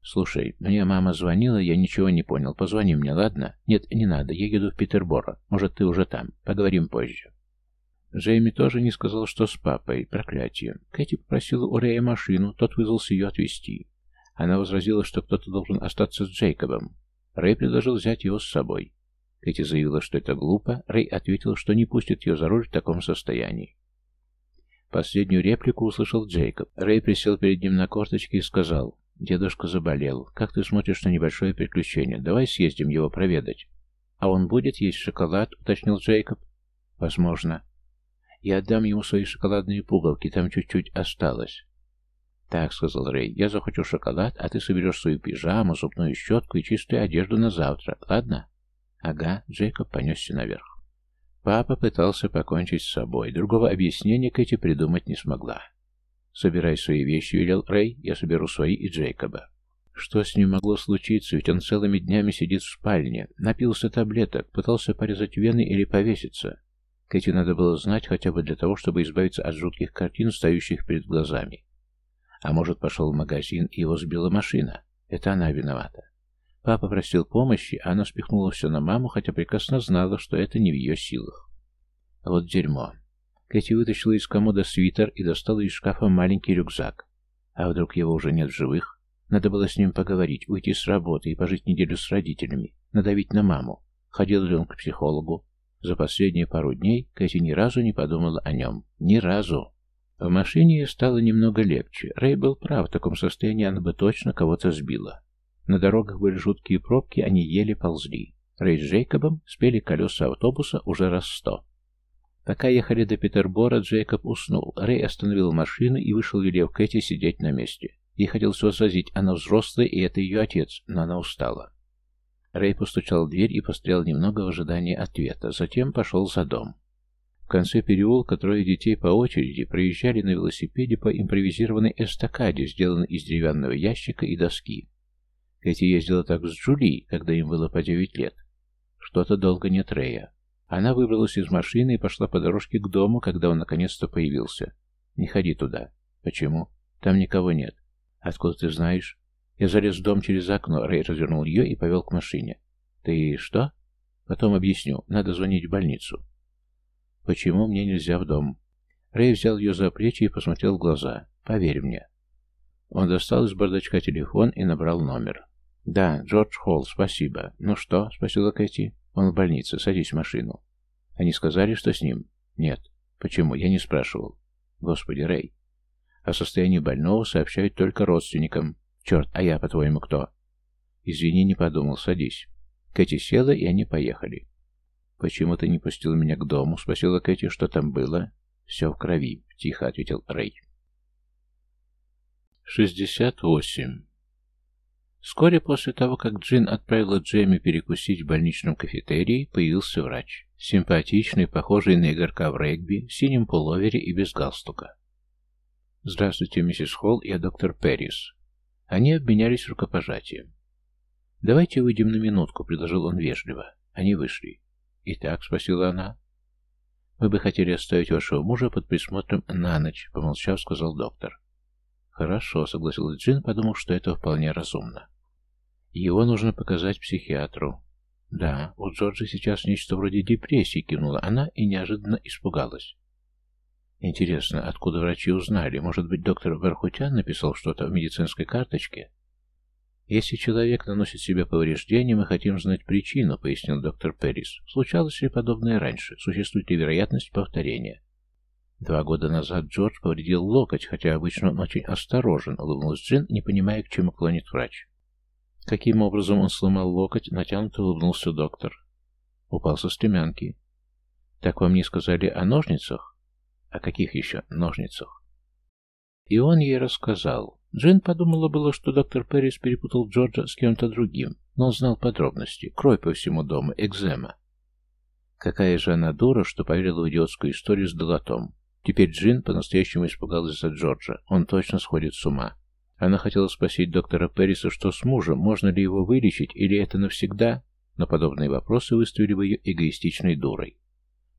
«Слушай, мне мама звонила, я ничего не понял. Позвони мне, ладно?» «Нет, не надо, я еду в Питерборо. Может, ты уже там. Поговорим позже». Джейми тоже не сказал, что с папой. Проклятие. Кэти попросила у Рэя машину, тот вызвался ее отвезти. Она возразила, что кто-то должен остаться с Джейкобом. Рэй предложил взять его с собой. Кэти заявила, что это глупо. Рэй ответил, что не пустит ее за руль в таком состоянии. Последнюю реплику услышал Джейкоб. Рэй присел перед ним на корточки и сказал, «Дедушка заболел. Как ты смотришь на небольшое приключение? Давай съездим его проведать». «А он будет есть шоколад?» — уточнил Джейкоб. «Возможно». Я отдам ему свои шоколадные пуговки, там чуть-чуть осталось. «Так», — сказал Рэй, — «я захочу шоколад, а ты соберешь свою пижаму, зубную щетку и чистую одежду на завтра, ладно?» «Ага», — Джейкоб понесся наверх. Папа пытался покончить с собой. Другого объяснения Кэти придумать не смогла. «Собирай свои вещи», — велел Рэй, — «я соберу свои и Джейкоба». Что с ним могло случиться, ведь он целыми днями сидит в спальне, напился таблеток, пытался порезать вены или повеситься. Кэти надо было знать хотя бы для того, чтобы избавиться от жутких картин, стоящих перед глазами. А может, пошел в магазин, и его сбила машина. Это она виновата. Папа просил помощи, а она спихнула все на маму, хотя прекрасно знала, что это не в ее силах. Вот дерьмо. Кэти вытащила из комода свитер и достала из шкафа маленький рюкзак. А вдруг его уже нет в живых? Надо было с ним поговорить, уйти с работы и пожить неделю с родителями, надавить на маму. Ходил ли он к психологу? За последние пару дней Кэти ни разу не подумала о нем. Ни разу. В машине стало немного легче. Рэй был прав, в таком состоянии она бы точно кого-то сбила. На дорогах были жуткие пробки, они еле ползли. Рэй с Джейкобом спели колеса автобуса уже раз сто. Пока ехали до Петербора, Джейкоб уснул. Рэй остановил машину и вышел, велев Кэти сидеть на месте. Ей хотелось возразить, она взрослая, и это ее отец, но она устала. Рэй постучал в дверь и постоял немного в ожидании ответа, затем пошел за дом. В конце переулка трое детей по очереди проезжали на велосипеде по импровизированной эстакаде, сделанной из деревянного ящика и доски. Кэти ездила так с Джули, когда им было по девять лет. Что-то долго нет Рэя. Она выбралась из машины и пошла по дорожке к дому, когда он наконец-то появился. «Не ходи туда». «Почему?» «Там никого нет». «Откуда ты знаешь?» Я залез в дом через окно, Рэй развернул ее и повел к машине. «Ты что?» «Потом объясню. Надо звонить в больницу». «Почему мне нельзя в дом?» Рэй взял ее за плечи и посмотрел в глаза. «Поверь мне». Он достал из бардачка телефон и набрал номер. «Да, Джордж Холл, спасибо. Ну что?» — спросила Кэти. «Он в больнице. Садись в машину». «Они сказали, что с ним?» «Нет». «Почему? Я не спрашивал». «Господи, Рэй». О состоянии больного сообщают только родственникам. «Черт, а я, по-твоему, кто?» «Извини, не подумал, садись». Кэти села, и они поехали. «Почему ты не пустил меня к дому?» — спросила Кэти, что там было. «Все в крови», — тихо ответил Рэй. 68. Вскоре после того, как Джин отправила Джейми перекусить в больничном кафетерии, появился врач. Симпатичный, похожий на игорка в регби, в синем пуловере и без галстука. «Здравствуйте, миссис Холл, я доктор Перрис. Они обменялись рукопожатием. «Давайте выйдем на минутку», — предложил он вежливо. Они вышли. «Итак», — спросила она. «Мы бы хотели оставить вашего мужа под присмотром на ночь», — помолчав, сказал доктор. «Хорошо», — согласился Джин, подумав, что это вполне разумно. «Его нужно показать психиатру». «Да, у Джорджа сейчас нечто вроде депрессии», — кивнула она и неожиданно испугалась. Интересно, откуда врачи узнали? Может быть, доктор Бархутян написал что-то в медицинской карточке? Если человек наносит себе повреждения, мы хотим знать причину, пояснил доктор Перрис. Случалось ли подобное раньше? Существует ли вероятность повторения? Два года назад Джордж повредил локоть, хотя обычно он очень осторожен, улыбнулся Джин, не понимая, к чему клонит врач. Каким образом он сломал локоть, натянуто улыбнулся доктор. Упал со стремянки. Так вам не сказали о ножницах? О каких еще ножницах? И он ей рассказал. Джин подумала было, что доктор Перрис перепутал Джорджа с кем-то другим, но он знал подробности. Кровь по всему дому, экзема. Какая же она дура, что поверила в идиотскую историю с долотом. Теперь Джин по-настоящему испугалась за Джорджа. Он точно сходит с ума. Она хотела спросить доктора Перриса, что с мужем, можно ли его вылечить, или это навсегда, но подобные вопросы выставили бы ее эгоистичной дурой.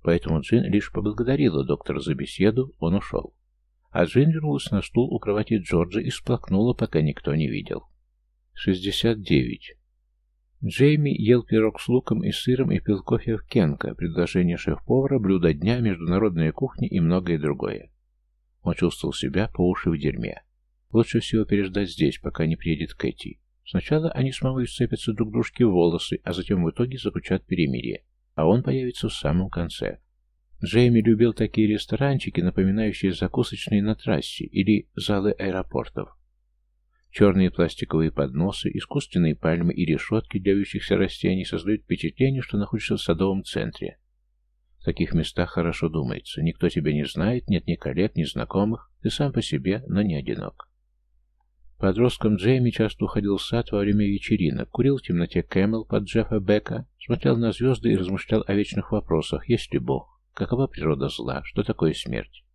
Поэтому Джин лишь поблагодарила доктора за беседу, он ушел. А Джин вернулась на стул у кровати Джорджа и сплакнула, пока никто не видел. 69. Джейми ел пирог с луком и сыром и пил кофе в Кенка, предложение шеф-повара, блюдо дня, международная кухня и многое другое. Он чувствовал себя по уши в дерьме. Лучше всего переждать здесь, пока не приедет Кэти. Сначала они с мамой сцепятся друг дружке в волосы, а затем в итоге заключат перемирие. А он появится в самом конце. Джейми любил такие ресторанчики, напоминающие закусочные на трассе или залы аэропортов. Черные пластиковые подносы, искусственные пальмы и решетки для вьющихся растений создают впечатление, что находишься в садовом центре. В таких местах хорошо думается. Никто тебя не знает, нет ни коллег, ни знакомых. Ты сам по себе, но не одинок. Подростком Джейми часто уходил в сад во время вечеринок, курил в темноте Camel под Джеффа Бека, смотрел на звезды и размышлял о вечных вопросах, есть ли Бог, какова природа зла, что такое смерть.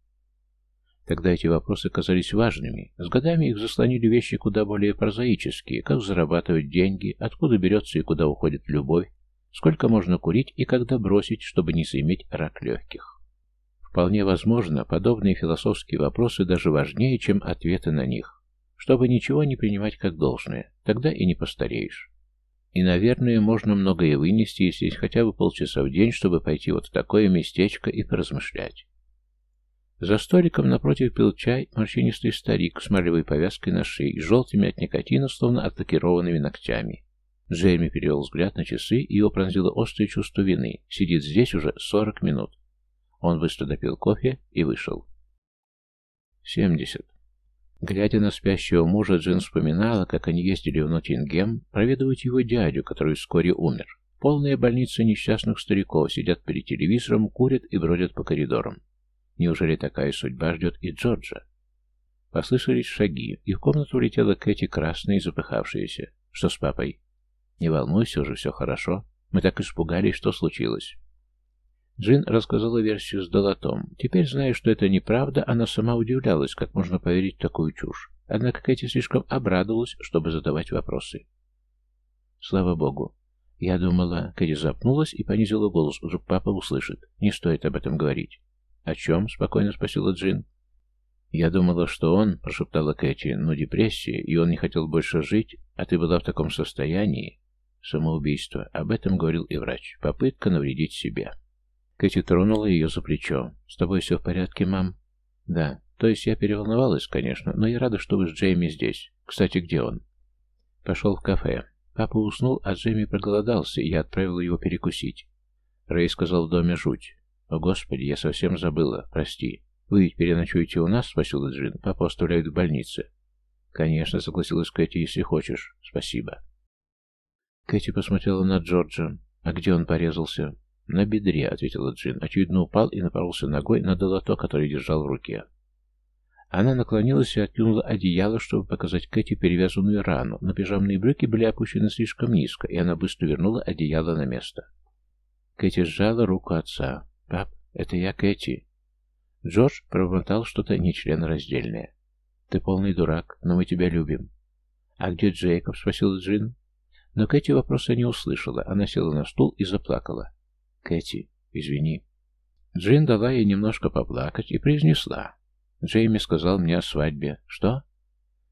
Тогда эти вопросы казались важными. С годами их заслонили вещи куда более прозаические, как зарабатывать деньги, откуда берется и куда уходит любовь, сколько можно курить и когда бросить, чтобы не заиметь рак легких. Вполне возможно, подобные философские вопросы даже важнее, чем ответы на них чтобы ничего не принимать как должное, тогда и не постареешь. И, наверное, можно многое вынести, если есть хотя бы полчаса в день, чтобы пойти вот в такое местечко и поразмышлять. За столиком напротив пил чай морщинистый старик с малевой повязкой на шее и желтыми от никотина, словно отлакированными ногтями. Джейми перевел взгляд на часы, и его пронзило острое чувство вины. Сидит здесь уже сорок минут. Он быстро допил кофе и вышел. Семьдесят. Глядя на спящего мужа, Джин вспоминала, как они ездили в Ноттингем проведывать его дядю, который вскоре умер. Полная больница несчастных стариков сидят перед телевизором, курят и бродят по коридорам. Неужели такая судьба ждет и Джорджа? Послышались шаги, и в комнату влетела Кэти красная и запыхавшаяся. Что с папой? Не волнуйся, уже все хорошо. Мы так испугались, что случилось. Джин рассказала версию с долотом. Теперь, зная, что это неправда, она сама удивлялась, как можно поверить в такую чушь. Однако Кэти слишком обрадовалась, чтобы задавать вопросы. Слава богу. Я думала... Кэти запнулась и понизила голос. Вдруг папа услышит. Не стоит об этом говорить. «О чем?» — спокойно спросила Джин. «Я думала, что он...» — прошептала Кэти. «Ну, депрессия, и он не хотел больше жить, а ты была в таком состоянии...» «Самоубийство. Об этом говорил и врач. Попытка навредить себе». Кэти тронула ее за плечо. «С тобой все в порядке, мам?» «Да. То есть я переволновалась, конечно, но я рада, что вы с Джейми здесь. Кстати, где он?» Пошел в кафе. Папа уснул, а Джейми проголодался, и я отправила его перекусить. Рэй сказал в доме жуть. «О, Господи, я совсем забыла. Прости. Вы ведь переночуете у нас?» — спросила Джин. «Папа оставляет в больнице». «Конечно», — согласилась Кэти, — «если хочешь. Спасибо». Кэти посмотрела на Джорджа. «А где он порезался?» «На бедре», — ответила Джин. Очевидно, упал и напоролся ногой на долото, который держал в руке. Она наклонилась и откинула одеяло, чтобы показать Кэти перевязанную рану, но пижамные брюки были опущены слишком низко, и она быстро вернула одеяло на место. Кэти сжала руку отца. «Пап, это я, Кэти». Джордж пробормотал что-то нечленораздельное. «Ты полный дурак, но мы тебя любим». «А где Джейкоб?» — спросила Джин. Но Кэти вопроса не услышала. Она села на стул и заплакала. Кэти, извини. Джин дала ей немножко поплакать и произнесла. Джейми сказал мне о свадьбе. Что?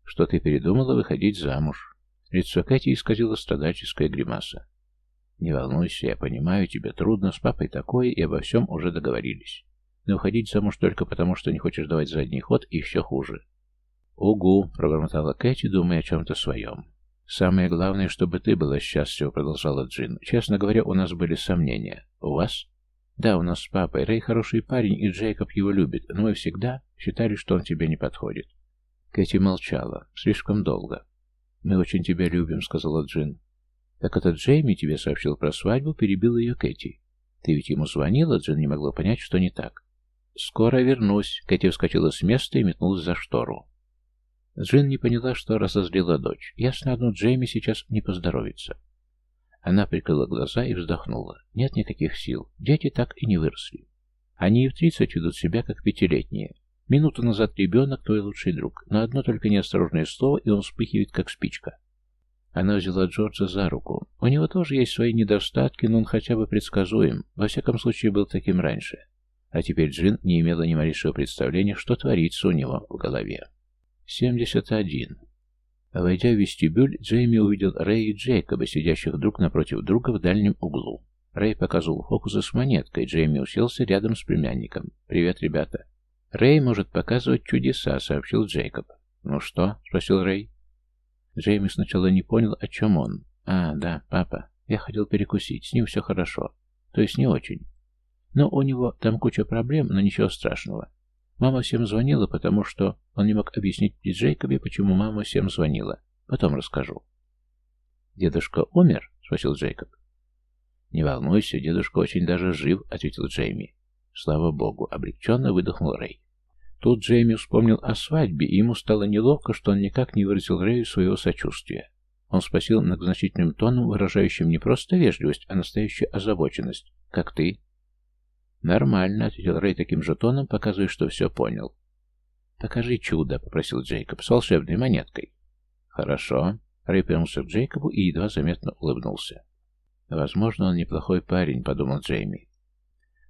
Что ты передумала выходить замуж. Лицо Кэти исказило страдальческая гримаса. Не волнуйся, я понимаю, тебе трудно, с папой такое, и обо всем уже договорились. Но уходить замуж только потому, что не хочешь давать задний ход, еще хуже. «Угу», — пробормотала Кэти, думая о чем-то своем. «Самое главное, чтобы ты была счастлива», — продолжала Джин. «Честно говоря, у нас были сомнения. У вас?» «Да, у нас с папой. Рэй хороший парень, и Джейкоб его любит, но мы всегда считали, что он тебе не подходит». Кэти молчала. Слишком долго. «Мы очень тебя любим», — сказала Джин. «Так это Джейми тебе сообщил про свадьбу», — перебила ее Кэти. «Ты ведь ему звонила?» Джин не могла понять, что не так. «Скоро вернусь», — Кэти вскочила с места и метнулась за штору. Джин не поняла, что разозлила дочь. Ясно одно, Джейми сейчас не поздоровится. Она прикрыла глаза и вздохнула. Нет никаких сил. Дети так и не выросли. Они и в тридцать ведут себя, как пятилетние. Минуту назад ребенок твой лучший друг, но одно только неосторожное слово, и он вспыхивает, как спичка. Она взяла Джорджа за руку. У него тоже есть свои недостатки, но он хотя бы предсказуем. Во всяком случае, был таким раньше. А теперь Джин не имела ни малейшего представления, что творится у него в голове. 71. Войдя в вестибюль, Джейми увидел Рэй и Джейкоба, сидящих друг напротив друга в дальнем углу. Рэй показывал фокусы с монеткой, Джейми уселся рядом с племянником. «Привет, ребята!» «Рэй может показывать чудеса», — сообщил Джейкоб. «Ну что?» — спросил Рэй. Джейми сначала не понял, о чем он. «А, да, папа. Я хотел перекусить. С ним все хорошо. То есть не очень. Но у него там куча проблем, но ничего страшного. Мама всем звонила, потому что он не мог объяснить при Джейкобе, почему мама всем звонила. Потом расскажу. «Дедушка умер?» — спросил Джейкоб. «Не волнуйся, дедушка очень даже жив», — ответил Джейми. «Слава богу!» — облегченно выдохнул Рэй. Тут Джейми вспомнил о свадьбе, и ему стало неловко, что он никак не выразил Рэю своего сочувствия. Он спросил многозначительным тоном, выражающим не просто вежливость, а настоящую озабоченность. «Как ты?» «Нормально», — ответил Рэй таким же тоном, показывая, что все понял. «Покажи чудо», — попросил Джейкоб, — «с волшебной монеткой». «Хорошо». Рэй повернулся к Джейкобу и едва заметно улыбнулся. «Возможно, он неплохой парень», — подумал Джейми.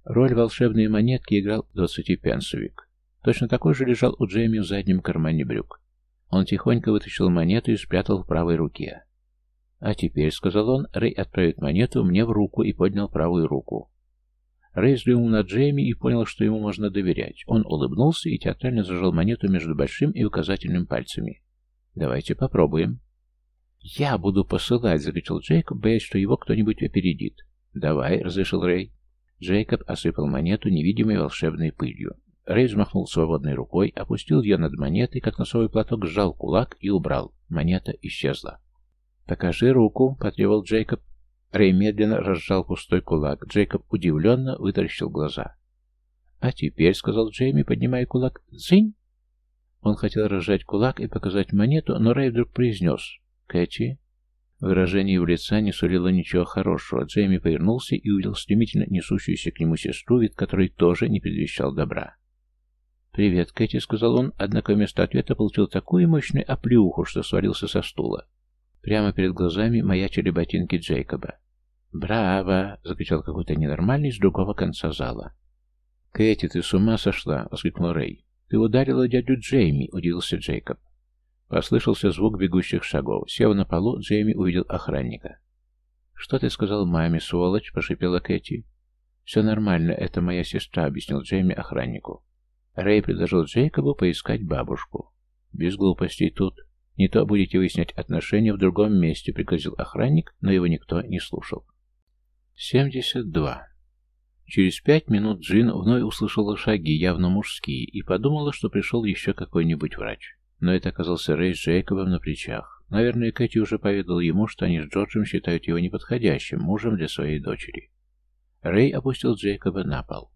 Роль волшебной монетки играл двадцатипенсовик. Точно такой же лежал у Джейми в заднем кармане брюк. Он тихонько вытащил монету и спрятал в правой руке. «А теперь», — сказал он, — Рэй отправит монету мне в руку и поднял правую руку. Рэй взглянул на Джейми и понял, что ему можно доверять. Он улыбнулся и театрально зажал монету между большим и указательным пальцами. «Давайте попробуем». «Я буду посылать!» — закричал Джейкоб, боясь, что его кто-нибудь опередит. «Давай!» — разрешил Рэй. Джейкоб осыпал монету невидимой волшебной пылью. Рэй взмахнул свободной рукой, опустил ее над монетой, как носовой платок, сжал кулак и убрал. Монета исчезла. «Покажи руку», — потребовал Джейкоб. Рэй медленно разжал пустой кулак. Джейкоб удивленно вытаращил глаза. «А теперь», — сказал Джейми, поднимая кулак, — «дзынь!» Он хотел разжать кулак и показать монету, но Рэй вдруг произнес «Кэти». Выражение его лица не сулило ничего хорошего. Джейми повернулся и увидел стремительно несущуюся к нему сестру, вид которой тоже не предвещал добра. «Привет, Кэти», — сказал он, однако вместо ответа получил такую мощную оплюху, что свалился со стула. Прямо перед глазами маячили ботинки Джейкоба. «Браво!» — закричал какой-то ненормальный с другого конца зала. «Кэти, ты с ума сошла!» — воскликнул Рэй. «Ты ударила дядю Джейми!» — удивился Джейкоб. Послышался звук бегущих шагов. Сев на полу, Джейми увидел охранника. «Что ты сказал маме, сволочь?» — пошипела Кэти. «Все нормально, это моя сестра», — объяснил Джейми охраннику. Рэй предложил Джейкобу поискать бабушку. «Без глупостей тут. Не то будете выяснять отношения в другом месте», — пригрозил охранник, но его никто не слушал. 72. Через пять минут Джин вновь услышала шаги, явно мужские, и подумала, что пришел еще какой-нибудь врач. Но это оказался Рэй с Джейкобом на плечах. Наверное, Кэти уже поведал ему, что они с Джорджем считают его неподходящим мужем для своей дочери. Рэй опустил Джейкоба на пол.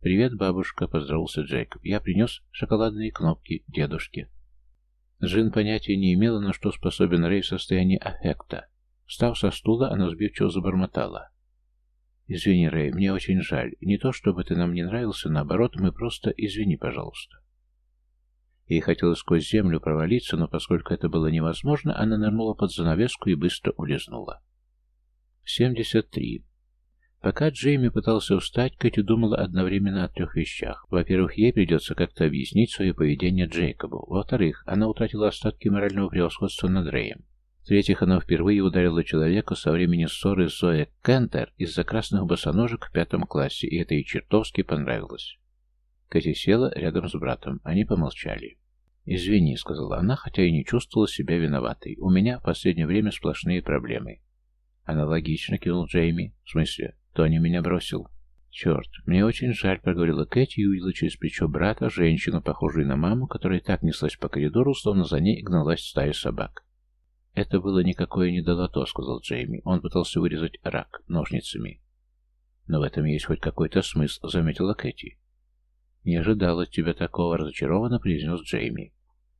«Привет, бабушка», — поздоровался Джейкоб. «Я принес шоколадные кнопки дедушке». Джин понятия не имела, на что способен Рэй в состоянии аффекта. Встав со стула, она сбивчиво забормотала. «Извини, Рэй, мне очень жаль. Не то, чтобы ты нам не нравился, наоборот, мы просто... Извини, пожалуйста». Ей хотелось сквозь землю провалиться, но поскольку это было невозможно, она нырнула под занавеску и быстро улизнула. 73. Пока Джейми пытался встать, Кэти думала одновременно о трех вещах. Во-первых, ей придется как-то объяснить свое поведение Джейкобу. Во-вторых, она утратила остатки морального превосходства над Рэем. В-третьих, она впервые ударила человека со времени ссоры Зоя Кентер из-за красных босоножек в пятом классе, и это ей чертовски понравилось. Кэти села рядом с братом. Они помолчали. «Извини», — сказала она, хотя и не чувствовала себя виноватой. «У меня в последнее время сплошные проблемы». «Аналогично», — кивнул Джейми. «В смысле, Тони меня бросил?» «Черт, мне очень жаль», — проговорила Кэти и увидела через плечо брата женщину, похожую на маму, которая так неслась по коридору, словно за ней гналась стая собак. Это было никакое не долото, сказал Джейми. Он пытался вырезать рак ножницами. Но в этом есть хоть какой-то смысл, заметила Кэти. Не ожидал от тебя такого, разочарованно произнес Джейми.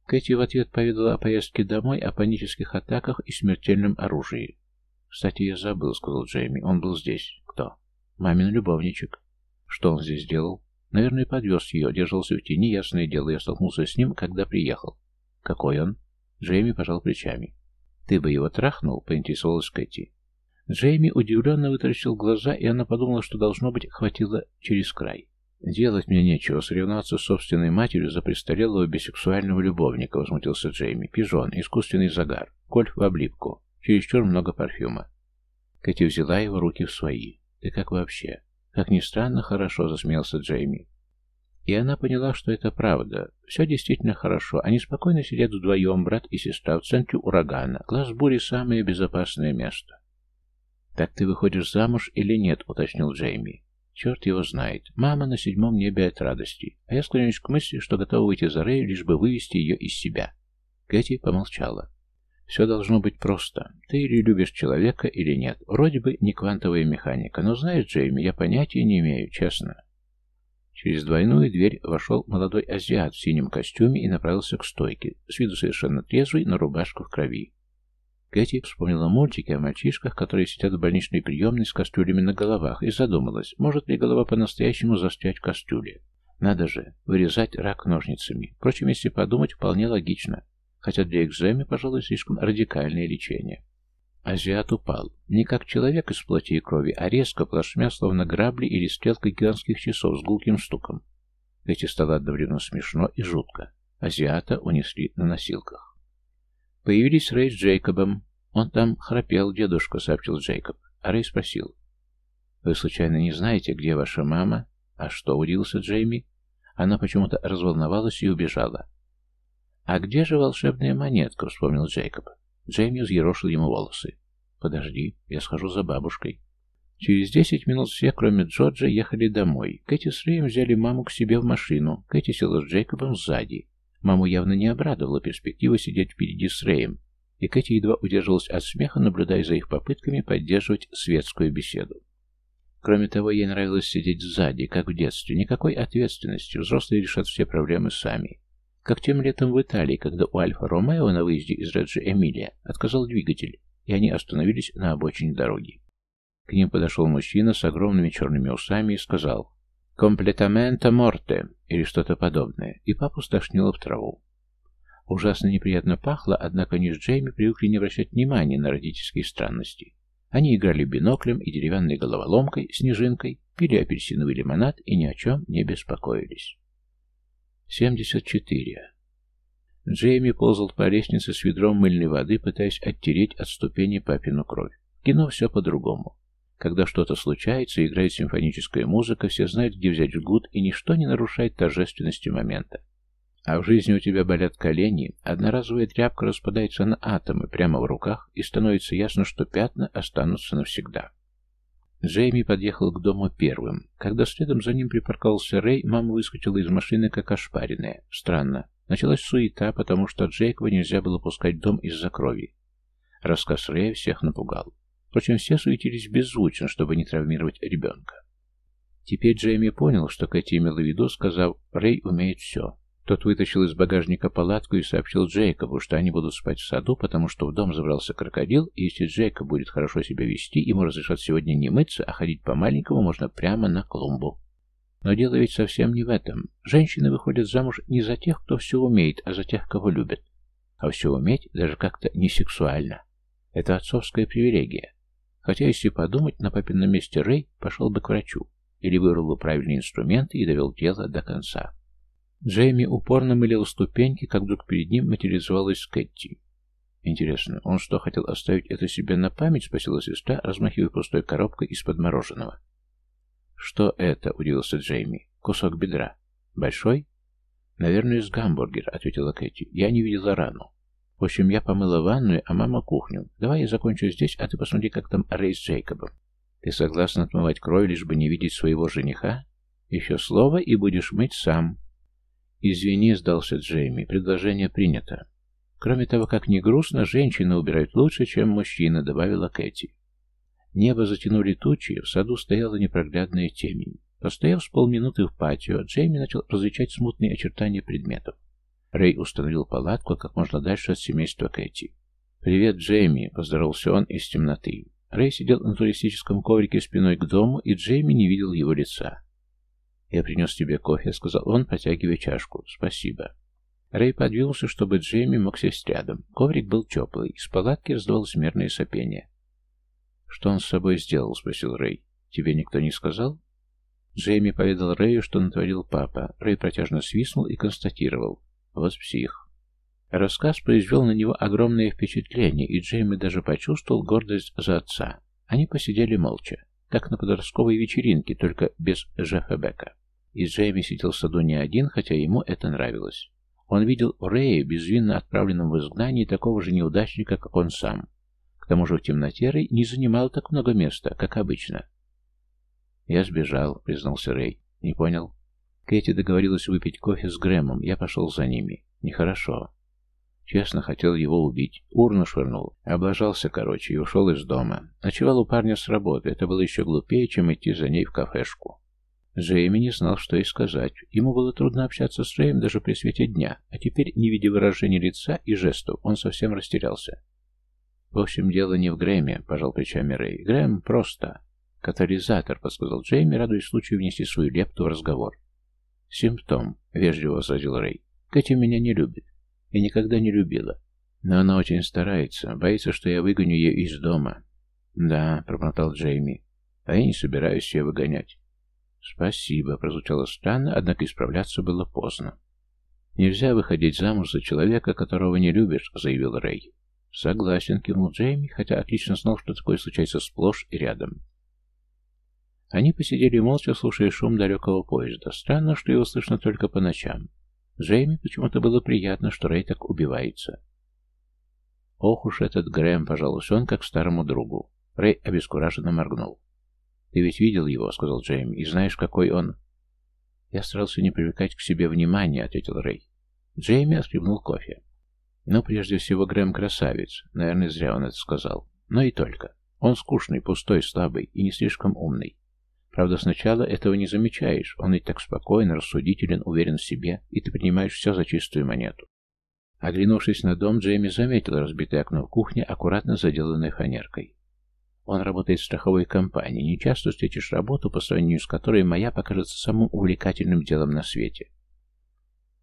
Кэти в ответ поведала о поездке домой, о панических атаках и смертельном оружии. «Кстати, я забыл», — сказал Джейми. «Он был здесь». «Мамин любовничек». «Что он здесь делал?» «Наверное, подвез ее, держался в тени, ясное дело. Я столкнулся с ним, когда приехал». «Какой он?» Джейми пожал плечами. «Ты бы его трахнул?» — поинтересовалась Кэти. Джейми удивленно вытаращил глаза, и она подумала, что, должно быть, хватило через край. «Делать мне нечего, соревноваться с собственной матерью за престарелого бисексуального любовника», — возмутился Джейми. «Пижон, искусственный загар, кольф в облипку, чересчур много парфюма». Кэти взяла его руки в свои. «Ты как вообще?» «Как ни странно, хорошо», — засмеялся Джейми. И она поняла, что это правда. Все действительно хорошо. Они спокойно сидят вдвоем, брат и сестра, в центре урагана. Глаз бури — самое безопасное место. «Так ты выходишь замуж или нет?» — уточнил Джейми. Черт его знает. Мама на седьмом небе от радости, а я склоняюсь к мысли, что готова выйти за Рэю, лишь бы вывести ее из себя. Кэти помолчала. Все должно быть просто. Ты или любишь человека, или нет. Вроде бы не квантовая механика, но знаешь, Джейми, я понятия не имею, честно. Через двойную дверь вошел молодой азиат в синем костюме и направился к стойке, с виду совершенно трезвый, но рубашку в крови. Кэти вспомнила мультики о мальчишках, которые сидят в больничной приемной с кастрюлями на головах, и задумалась, может ли голова по-настоящему застрять в кастрюле. Надо же, вырезать рак ножницами. Впрочем, если подумать, вполне логично. Хотя для экземы, пожалуй, слишком радикальное лечение. Азиат упал. Не как человек из плоти и крови, а резко, плашмя, словно грабли или стрелка гигантских часов с гулким стуком. Кэти стало одновременно смешно и жутко. Азиата унесли на носилках. Появились Рэй с Джейкобом. Он там храпел, дедушка, сообщил Джейкоб. А Рэй спросил. Вы случайно не знаете, где ваша мама? А что, удивился Джейми? Она почему-то разволновалась и убежала. «А где же волшебная монетка?» — вспомнил Джейкоб. Джейми взъерошил ему волосы. «Подожди, я схожу за бабушкой». Через десять минут все, кроме Джорджа, ехали домой. Кэти с Рэем взяли маму к себе в машину. Кэти села с Джейкобом сзади. Маму явно не обрадовала перспектива сидеть впереди с Рэем, и Кэти едва удерживалась от смеха, наблюдая за их попытками поддерживать светскую беседу. Кроме того, ей нравилось сидеть сзади, как в детстве. Никакой ответственности, взрослые решат все проблемы сами. Как тем летом в Италии, когда у Альфа-Ромео на выезде из Реджи Эмилия отказал двигатель, и они остановились на обочине дороги. К ним подошел мужчина с огромными черными усами и сказал «Комплетамента морте» или что-то подобное, и папу стошнило в траву. Ужасно неприятно пахло, однако они с Джейми привыкли не обращать внимания на родительские странности. Они играли биноклем и деревянной головоломкой, снежинкой, пили апельсиновый лимонад и ни о чем не беспокоились. 74. Джейми ползал по лестнице с ведром мыльной воды, пытаясь оттереть от ступени папину кровь. В кино все по-другому. Когда что-то случается, играет симфоническая музыка, все знают, где взять жгут, и ничто не нарушает торжественности момента. А в жизни у тебя болят колени, одноразовая тряпка распадается на атомы прямо в руках, и становится ясно, что пятна останутся навсегда. Джейми подъехал к дому первым. Когда следом за ним припарковался Рэй, мама выскочила из машины как ошпаренная. Странно. Началась суета, потому что Джейкова нельзя было пускать в дом из-за крови. Рассказ Рэя всех напугал. Впрочем, все суетились беззвучно, чтобы не травмировать ребенка. Теперь Джейми понял, что Кэти имела в виду, сказав «Рэй умеет все». Тот вытащил из багажника палатку и сообщил Джейкобу, что они будут спать в саду, потому что в дом забрался крокодил, и если Джейкоб будет хорошо себя вести, ему разрешат сегодня не мыться, а ходить по-маленькому можно прямо на клумбу. Но дело ведь совсем не в этом. Женщины выходят замуж не за тех, кто все умеет, а за тех, кого любят. А все уметь даже как-то не сексуально. Это отцовская привилегия. Хотя, если подумать, на папином месте Рэй пошел бы к врачу или вырвал бы правильные инструменты и довел дело до конца. Джейми упорно мылил ступеньки, как вдруг перед ним материализовалась Кэти. Интересно, он что, хотел оставить это себе на память, спросила сестра, размахивая пустой коробкой из-под мороженого. «Что это?» — удивился Джейми. «Кусок бедра. Большой?» «Наверное, из гамбургера», — ответила Кэти. «Я не видела рану». В общем, я помыла ванную, а мама кухню. Давай я закончу здесь, а ты посмотри, как там Рэй с Джейкобом. Ты согласна отмывать кровь, лишь бы не видеть своего жениха? Еще слово, и будешь мыть сам. Извини, сдался Джейми. Предложение принято. Кроме того, как ни грустно, женщины убирают лучше, чем мужчины, добавила Кэти. Небо затянули тучи, в саду стояла непроглядная темень. Постояв с полминуты в патио, Джейми начал различать смутные очертания предметов. Рэй установил палатку как можно дальше от семейства Кэти. «Привет, Джейми!» — поздоровался он из темноты. Рэй сидел на туристическом коврике спиной к дому, и Джейми не видел его лица. «Я принес тебе кофе», — сказал он, протягивая чашку. «Спасибо». Рэй подвинулся, чтобы Джейми мог сесть рядом. Коврик был теплый, из палатки раздавалось мерное сопение. «Что он с собой сделал?» — спросил Рэй. «Тебе никто не сказал?» Джейми поведал Рэю, что натворил папа. Рэй протяжно свистнул и констатировал. «Вот псих». Рассказ произвел на него огромное впечатление, и Джейми даже почувствовал гордость за отца. Они посидели молча, как на подростковой вечеринке, только без Джеффа Бека. И Джейми сидел в саду не один, хотя ему это нравилось. Он видел Рэя, безвинно отправленным в изгнание, такого же неудачника, как он сам. К тому же в темноте Рэй не занимал так много места, как обычно. «Я сбежал», — признался Рэй. «Не понял?» Кэти договорилась выпить кофе с Грэмом. Я пошел за ними. Нехорошо. Честно, хотел его убить. Урну швырнул. Облажался, короче, и ушел из дома. Ночевал у парня с работы. Это было еще глупее, чем идти за ней в кафешку. Джейми не знал, что и сказать. Ему было трудно общаться с Рэем даже при свете дня, а теперь, не видя выражения лица и жестов, он совсем растерялся. «В общем, дело не в Грэме», — пожал плечами Рэй. «Грэм просто...» «Катализатор», — подсказал Джейми, радуясь случаю внести свою лепту в разговор. «Симптом», — вежливо возразил Рэй. «Кэти меня не любит. И никогда не любила. Но она очень старается, боится, что я выгоню ее из дома». «Да», — промотал Джейми. «А я не собираюсь ее выгонять». «Спасибо», — прозвучало странно, однако исправляться было поздно. «Нельзя выходить замуж за человека, которого не любишь», — заявил Рэй. «Согласен», — кивнул Джейми, хотя отлично знал, что такое случается сплошь и рядом. Они посидели молча, слушая шум далекого поезда. Странно, что его слышно только по ночам. Джейми почему-то было приятно, что Рэй так убивается. «Ох уж этот Грэм», — пожалуйста, он как старому другу. Рэй обескураженно моргнул. «Ты ведь видел его», — сказал Джейми, — «и знаешь, какой он...» «Я старался не привлекать к себе внимания», — ответил Рэй. Джейми отхлебнул кофе. Но прежде всего Грэм красавец. Наверное, зря он это сказал. Но и только. Он скучный, пустой, слабый и не слишком умный. Правда, сначала этого не замечаешь. Он ведь так спокоен, рассудителен, уверен в себе, и ты принимаешь все за чистую монету. Оглянувшись на дом, Джейми заметил разбитое окно в кухне, аккуратно заделанное фанеркой. Он работает в страховой компании. Не часто встретишь работу, по сравнению с которой моя покажется самым увлекательным делом на свете.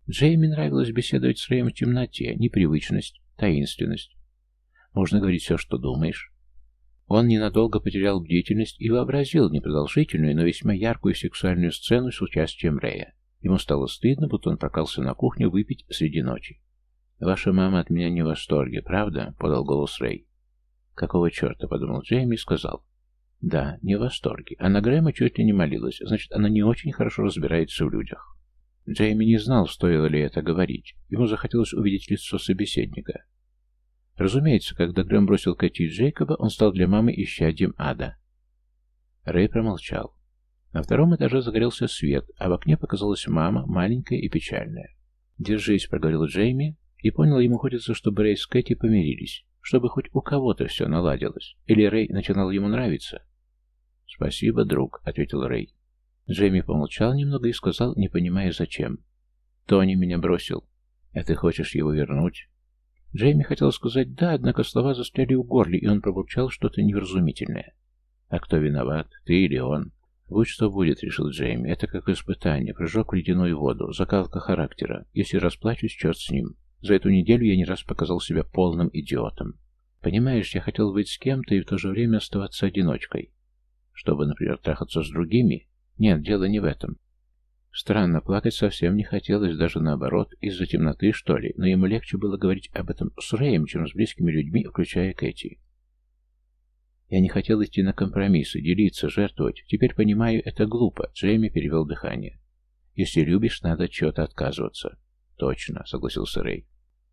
Джейми нравилось беседовать с Рэем в темноте, непривычность, таинственность. Можно говорить все, что думаешь. Он ненадолго потерял бдительность и вообразил непродолжительную, но весьма яркую сексуальную сцену с участием Рэя. Ему стало стыдно, будто он прокался на кухню выпить среди ночи. «Ваша мама от меня не в восторге, правда?» — подал голос Рэй. «Какого черта?» — подумал Джейми и сказал. «Да, не в восторге. Она Грэма чуть ли не молилась, значит, она не очень хорошо разбирается в людях». Джейми не знал, стоило ли это говорить. Ему захотелось увидеть лицо собеседника. Разумеется, когда Грэм бросил Кэти и Джейкоба, он стал для мамы исчадьем ада. Рэй промолчал. На втором этаже загорелся свет, а в окне показалась мама, маленькая и печальная. «Держись», — проговорил Джейми, и понял, ему хочется, чтобы Рэй с Кэти помирились, чтобы хоть у кого-то все наладилось. Или Рэй начинал ему нравиться. «Спасибо, друг», — ответил Рэй. Джейми помолчал немного и сказал, не понимая зачем. «Тони меня бросил. А ты хочешь его вернуть?» Джейми хотел сказать «да», однако слова застряли у горле, и он пробурчал что-то невразумительное. «А кто виноват, ты или он?» «Будь что будет», — решил Джейми. «Это как испытание, прыжок в ледяную воду, закалка характера. Если расплачусь, черт с ним. За эту неделю я не раз показал себя полным идиотом. Понимаешь, я хотел быть с кем-то и в то же время оставаться одиночкой. Чтобы, например, трахаться с другими, нет, дело не в этом. Странно, плакать совсем не хотелось, даже наоборот, из-за темноты, что ли, но ему легче было говорить об этом с Рэем, чем с близкими людьми, включая Кэти. Я не хотел идти на компромиссы, делиться, жертвовать. Теперь понимаю, это глупо. Джейми перевел дыхание. Если любишь, надо от чего-то отказываться. Точно, согласился Рэй.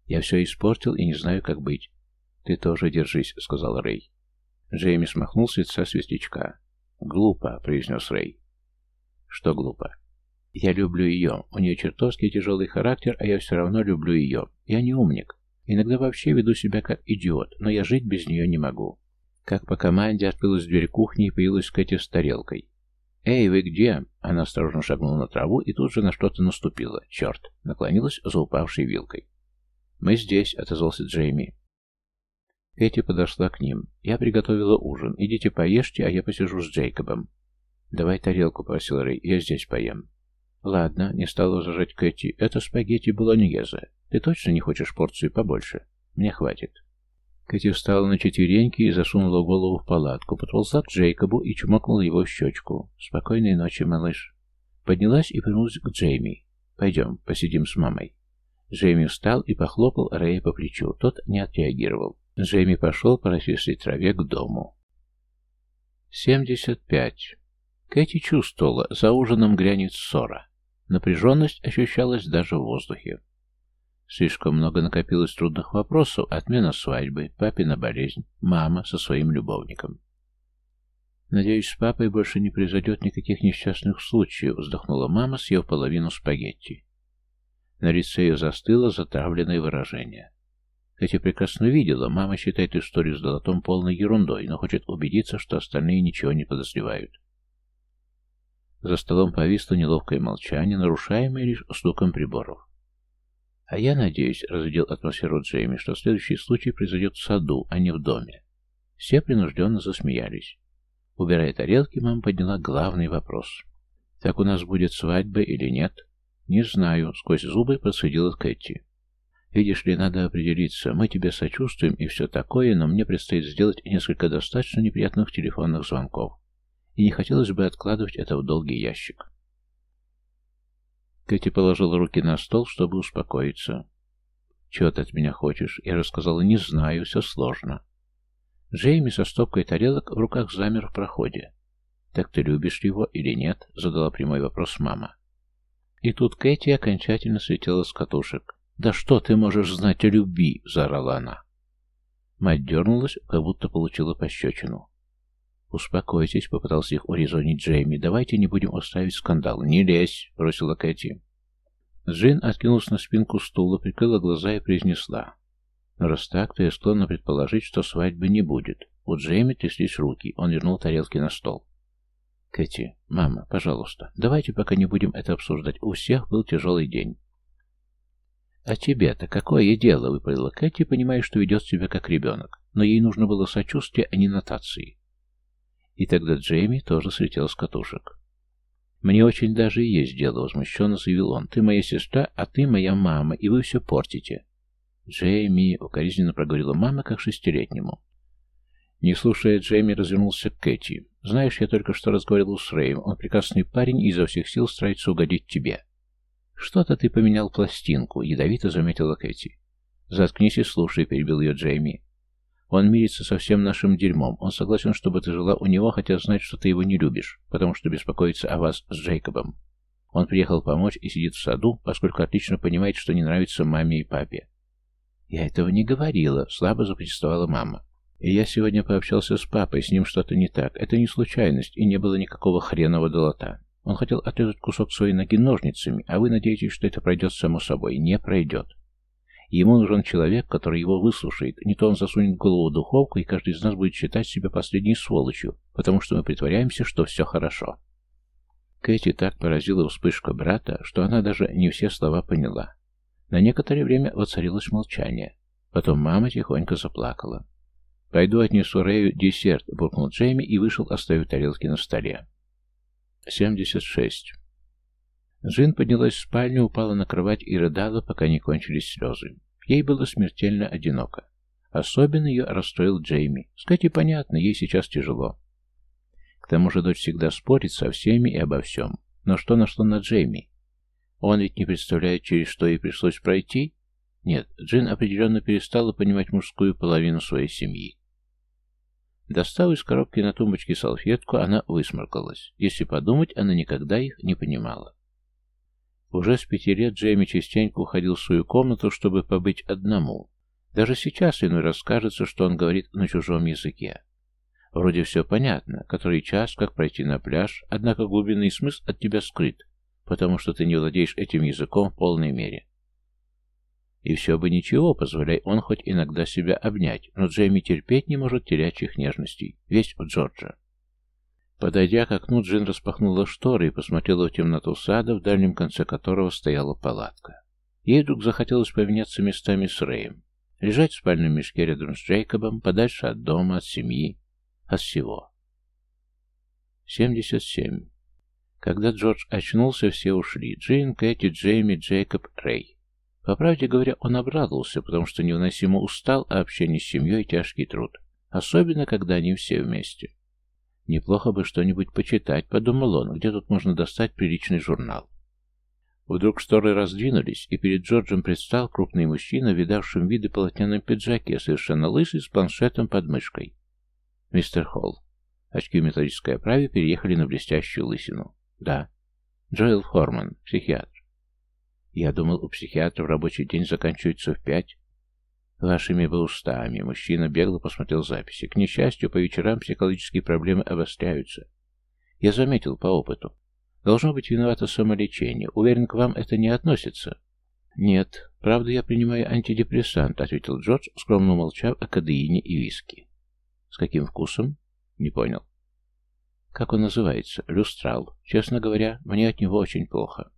Я все испортил и не знаю, как быть. Ты тоже держись, сказал Рэй. Джейми смахнул с лица светлячка. Глупо, произнес Рэй. Что глупо? Я люблю ее. У нее чертовски тяжелый характер, а я все равно люблю ее. Я не умник. Иногда вообще веду себя как идиот, но я жить без нее не могу. Как по команде открылась дверь кухни и появилась Кэти с тарелкой. «Эй, вы где?» Она осторожно шагнула на траву и тут же на что-то наступила. Черт! Наклонилась за упавшей вилкой. «Мы здесь», — отозвался Джейми. Кэти подошла к ним. «Я приготовила ужин. Идите поешьте, а я посижу с Джейкобом». «Давай тарелку», — просил Рэй. «Я здесь поем». «Ладно», — не стала возражать Кэти. «Это спагетти болоньезе. Ты точно не хочешь порцию побольше? Мне хватит». Кэти встала на четвереньки и засунула голову в палатку, подползла к Джейкобу и чмокнула его в щечку. «Спокойной ночи, малыш». Поднялась и вернулась к Джейми. «Пойдем, посидим с мамой». Джейми встал и похлопал Рэя по плечу. Тот не отреагировал. Джейми пошел по росистой траве к дому. 75. Кэти чувствовала, за ужином грянет ссора. Напряженность ощущалась даже в воздухе. Слишком много накопилось трудных вопросов. Отмена свадьбы, папина болезнь, мама со своим любовником. «Надеюсь, с папой больше не произойдет никаких несчастных случаев», вздохнула мама, съев половину спагетти. На лице ее застыло затравленное выражение. Хотя прекрасно видела, мама считает историю с Долотом полной ерундой, но хочет убедиться, что остальные ничего не подозревают. За столом повисло неловкое молчание, нарушаемое лишь стуком приборов. «А я надеюсь», — разведел атмосферу Джейми, «что следующий случай произойдет в саду, а не в доме». Все принужденно засмеялись. Убирая тарелки, мама подняла главный вопрос. «Так у нас будет свадьба или нет?» «Не знаю», — сквозь зубы процедила Кэти. «Видишь ли, надо определиться. Мы тебе сочувствуем и все такое, но мне предстоит сделать несколько достаточно неприятных телефонных звонков. И не хотелось бы откладывать это в долгий ящик». Кэти положила руки на стол, чтобы успокоиться. «Чего ты от меня хочешь?» Я рассказала, «Не знаю, все сложно». Джейми со стопкой тарелок в руках замер в проходе. «Так ты любишь его или нет?» — задала прямой вопрос мама. И тут Кэти окончательно слетела с катушек. «Да что ты можешь знать о любви?» — заорала она. Мать дернулась, как будто получила пощечину. «Успокойтесь», — попытался их урезонить Джейми. «Давайте не будем устраивать скандал». «Не лезь», — бросила Кэти. Джин откинулась на спинку стула, прикрыла глаза и произнесла. «Но раз так, то я склонна предположить, что свадьбы не будет». У Джейми тряслись руки. Он вернул тарелки на стол. «Кэти, мама, пожалуйста, давайте пока не будем это обсуждать. У всех был тяжелый день». «А тебе-то какое дело?» — выпалила Кэти, понимая, что ведет себя как ребенок. Но ей нужно было сочувствие, а не нотации. И тогда Джейми тоже слетел с катушек. «Мне очень даже и есть дело», — возмущенно заявил он. «Ты моя сестра, а ты моя мама, и вы все портите». «Джейми», — укоризненно проговорила мама, как шестилетнему. Не слушая Джейми, развернулся к Кэти. «Знаешь, я только что разговаривал с Рэем. Он прекрасный парень и изо всех сил старается угодить тебе». «Что-то ты поменял пластинку», — ядовито заметила Кэти. «Заткнись и слушай», — перебил ее Джейми. Он мирится со всем нашим дерьмом. Он согласен, чтобы ты жила у него, хотя знает, что ты его не любишь, потому что беспокоится о вас с Джейкобом. Он приехал помочь и сидит в саду, поскольку отлично понимает, что не нравится маме и папе. «Я этого не говорила», — слабо запротестовала мама. «И я сегодня пообщался с папой, с ним что-то не так. Это не случайность, и не было никакого хренового долота. Он хотел отрезать кусок своей ноги ножницами, а вы надеетесь, что это пройдет само собой. Не пройдет. Ему нужен человек, который его выслушает. Не то он засунет голову в духовку, и каждый из нас будет считать себя последней сволочью, потому что мы притворяемся, что все хорошо. Кэти так поразила вспышка брата, что она даже не все слова поняла. На некоторое время воцарилось молчание. Потом мама тихонько заплакала. «Пойду отнесу Рэю десерт», — буркнул Джейми и вышел, оставив тарелки на столе. 76. Джин поднялась в спальню, упала на кровать и рыдала, пока не кончились слезы. Ей было смертельно одиноко. Особенно ее расстроил Джейми. С понятно, ей сейчас тяжело. К тому же дочь всегда спорит со всеми и обо всем. Но что нашло на Джейми? Он ведь не представляет, через что ей пришлось пройти? Нет, Джин определенно перестала понимать мужскую половину своей семьи. Достав из коробки на тумбочке салфетку, она высморкалась. Если подумать, она никогда их не понимала. Уже с пяти лет Джейми частенько уходил в свою комнату, чтобы побыть одному. Даже сейчас иной раз кажется, что он говорит на чужом языке. Вроде все понятно, который час, как пройти на пляж, однако глубинный смысл от тебя скрыт, потому что ты не владеешь этим языком в полной мере. И все бы ничего, позволяй он хоть иногда себя обнять, но Джейми терпеть не может терять нежностей. Весь у Джорджа. Подойдя к окну, Джин распахнула шторы и посмотрела в темноту сада, в дальнем конце которого стояла палатка. Ей вдруг захотелось поменяться местами с Рэем. Лежать в спальном мешке рядом с Джейкобом, подальше от дома, от семьи, от всего. 77. Когда Джордж очнулся, все ушли. Джин, Кэти, Джейми, Джейкоб, Рэй. По правде говоря, он обрадовался, потому что невыносимо устал, а общение с семьей – тяжкий труд. Особенно, когда они все вместе. Неплохо бы что-нибудь почитать, подумал он, где тут можно достать приличный журнал. Вдруг шторы раздвинулись, и перед Джорджем предстал крупный мужчина, видавшим виды полотняном пиджаке, совершенно лысый, с планшетом под мышкой. «Мистер Холл». Очки в металлической оправе переехали на блестящую лысину. «Да». «Джоэл Форман, психиатр». «Я думал, у психиатра в рабочий день заканчивается в пять». Вашими бы устами. Мужчина бегло посмотрел записи. К несчастью, по вечерам психологические проблемы обостряются. Я заметил по опыту. Должно быть виновато самолечение. Уверен, к вам это не относится. Нет, правда, я принимаю антидепрессант, ответил Джордж, скромно молчав о кадеине и виски. С каким вкусом? Не понял. Как он называется? Люстрал. Честно говоря, мне от него очень плохо.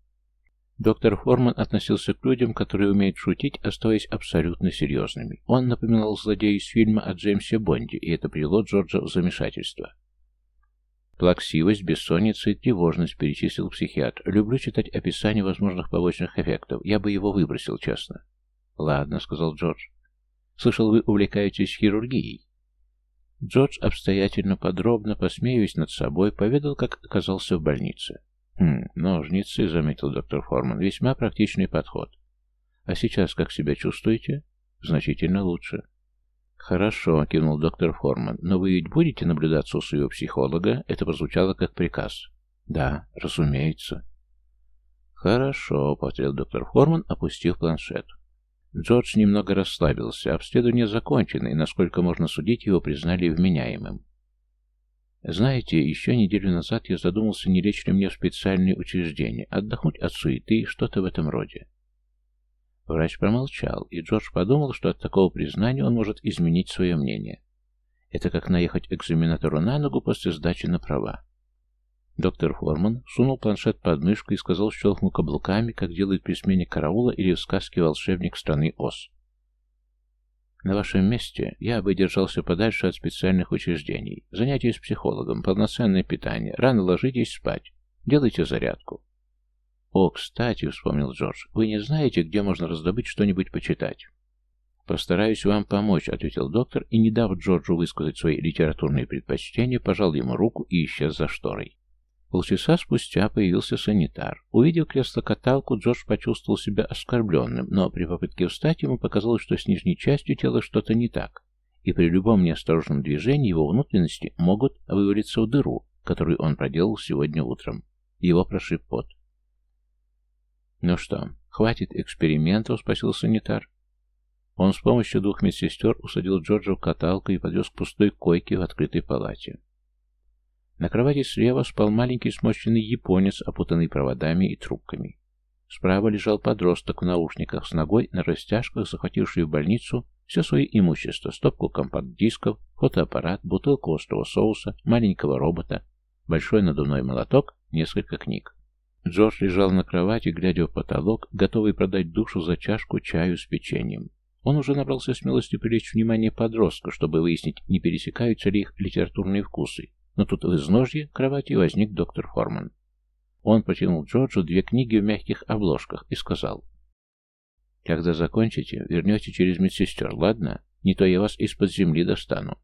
Доктор Форман относился к людям, которые умеют шутить, оставаясь абсолютно серьезными. Он напоминал злодея из фильма о Джеймсе Бонде, и это привело Джорджа в замешательство. Плаксивость, бессонница и тревожность, перечислил психиатр. Люблю читать описание возможных побочных эффектов. Я бы его выбросил, честно. Ладно, сказал Джордж. Слышал, вы увлекаетесь хирургией. Джордж обстоятельно, подробно, посмеиваясь над собой, поведал, как оказался в больнице. «Хм, ножницы», — заметил доктор Форман. «Весьма практичный подход. А сейчас как себя чувствуете?» «Значительно лучше». «Хорошо», — кивнул доктор Форман. «Но вы ведь будете наблюдаться у своего психолога?» Это прозвучало как приказ. «Да, разумеется». «Хорошо», — повторил доктор Форман, опустив планшет. Джордж немного расслабился. Обследование закончено, и, насколько можно судить, его признали вменяемым. Знаете, еще неделю назад я задумался, не лечь ли мне в специальные учреждения, отдохнуть от суеты, что-то в этом роде. Врач промолчал, и Джордж подумал, что от такого признания он может изменить свое мнение. Это как наехать экзаменатору на ногу после сдачи на права. Доктор Форман сунул планшет под мышку и сказал, щелкнул каблуками, как делает при смене караула или в сказке «Волшебник страны Оз». На вашем месте я бы держался подальше от специальных учреждений. Занятия с психологом, полноценное питание, рано ложитесь спать. Делайте зарядку. О, кстати, вспомнил Джордж, вы не знаете, где можно раздобыть что-нибудь почитать? «Постараюсь вам помочь», — ответил доктор, и, не дав Джорджу высказать свои литературные предпочтения, пожал ему руку и исчез за шторой. Полчаса спустя появился санитар. Увидев кресло-каталку, Джордж почувствовал себя оскорбленным, но при попытке встать ему показалось, что с нижней частью тела что-то не так, и при любом неосторожном движении его внутренности могут вывалиться в дыру, которую он проделал сегодня утром. Его прошиб пот. «Ну что, хватит экспериментов?» — спросил санитар. Он с помощью двух медсестер усадил Джорджа в каталку и подвез к пустой койке в открытой палате. На кровати слева спал маленький сморщенный японец, опутанный проводами и трубками. Справа лежал подросток в наушниках с ногой на растяжках, захвативший в больницу все свое имущество, стопку компакт-дисков, фотоаппарат, бутылку острого соуса, маленького робота, большой надувной молоток, несколько книг. Джордж лежал на кровати, глядя в потолок, готовый продать душу за чашку чаю с печеньем. Он уже набрался смелости привлечь внимание подростка, чтобы выяснить, не пересекаются ли их литературные вкусы, но тут в изножье кровати возник доктор Форман. Он протянул Джорджу две книги в мягких обложках и сказал, «Когда закончите, вернете через медсестер, ладно? Не то я вас из-под земли достану».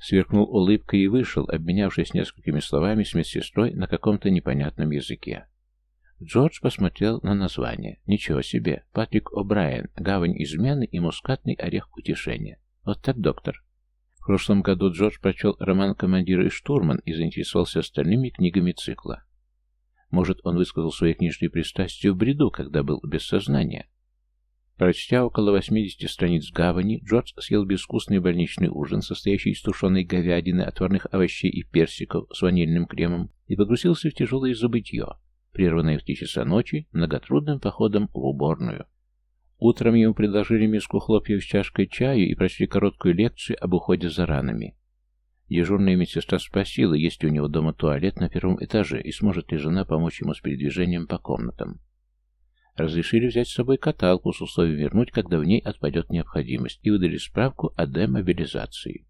Сверкнул улыбкой и вышел, обменявшись несколькими словами с медсестрой на каком-то непонятном языке. Джордж посмотрел на название. Ничего себе. Патрик О'Брайен. Гавань измены и мускатный орех утешения. Вот так, доктор. Прошлом году Джордж прочел роман «Командир и штурман» и заинтересовался остальными книгами цикла. Может, он высказал свои книжные пристрастия в бреду, когда был без сознания. Прочтя около 80 страниц гавани, Джордж съел безвкусный больничный ужин, состоящий из тушеной говядины, отварных овощей и персиков с ванильным кремом, и погрузился в тяжелое забытье, прерванное в три часа ночи многотрудным походом в уборную. Утром ему предложили миску хлопьев с чашкой чаю и прочли короткую лекцию об уходе за ранами. Дежурная медсестра спросила, есть ли у него дома туалет на первом этаже и сможет ли жена помочь ему с передвижением по комнатам. Разрешили взять с собой каталку с условием вернуть, когда в ней отпадет необходимость, и выдали справку о демобилизации.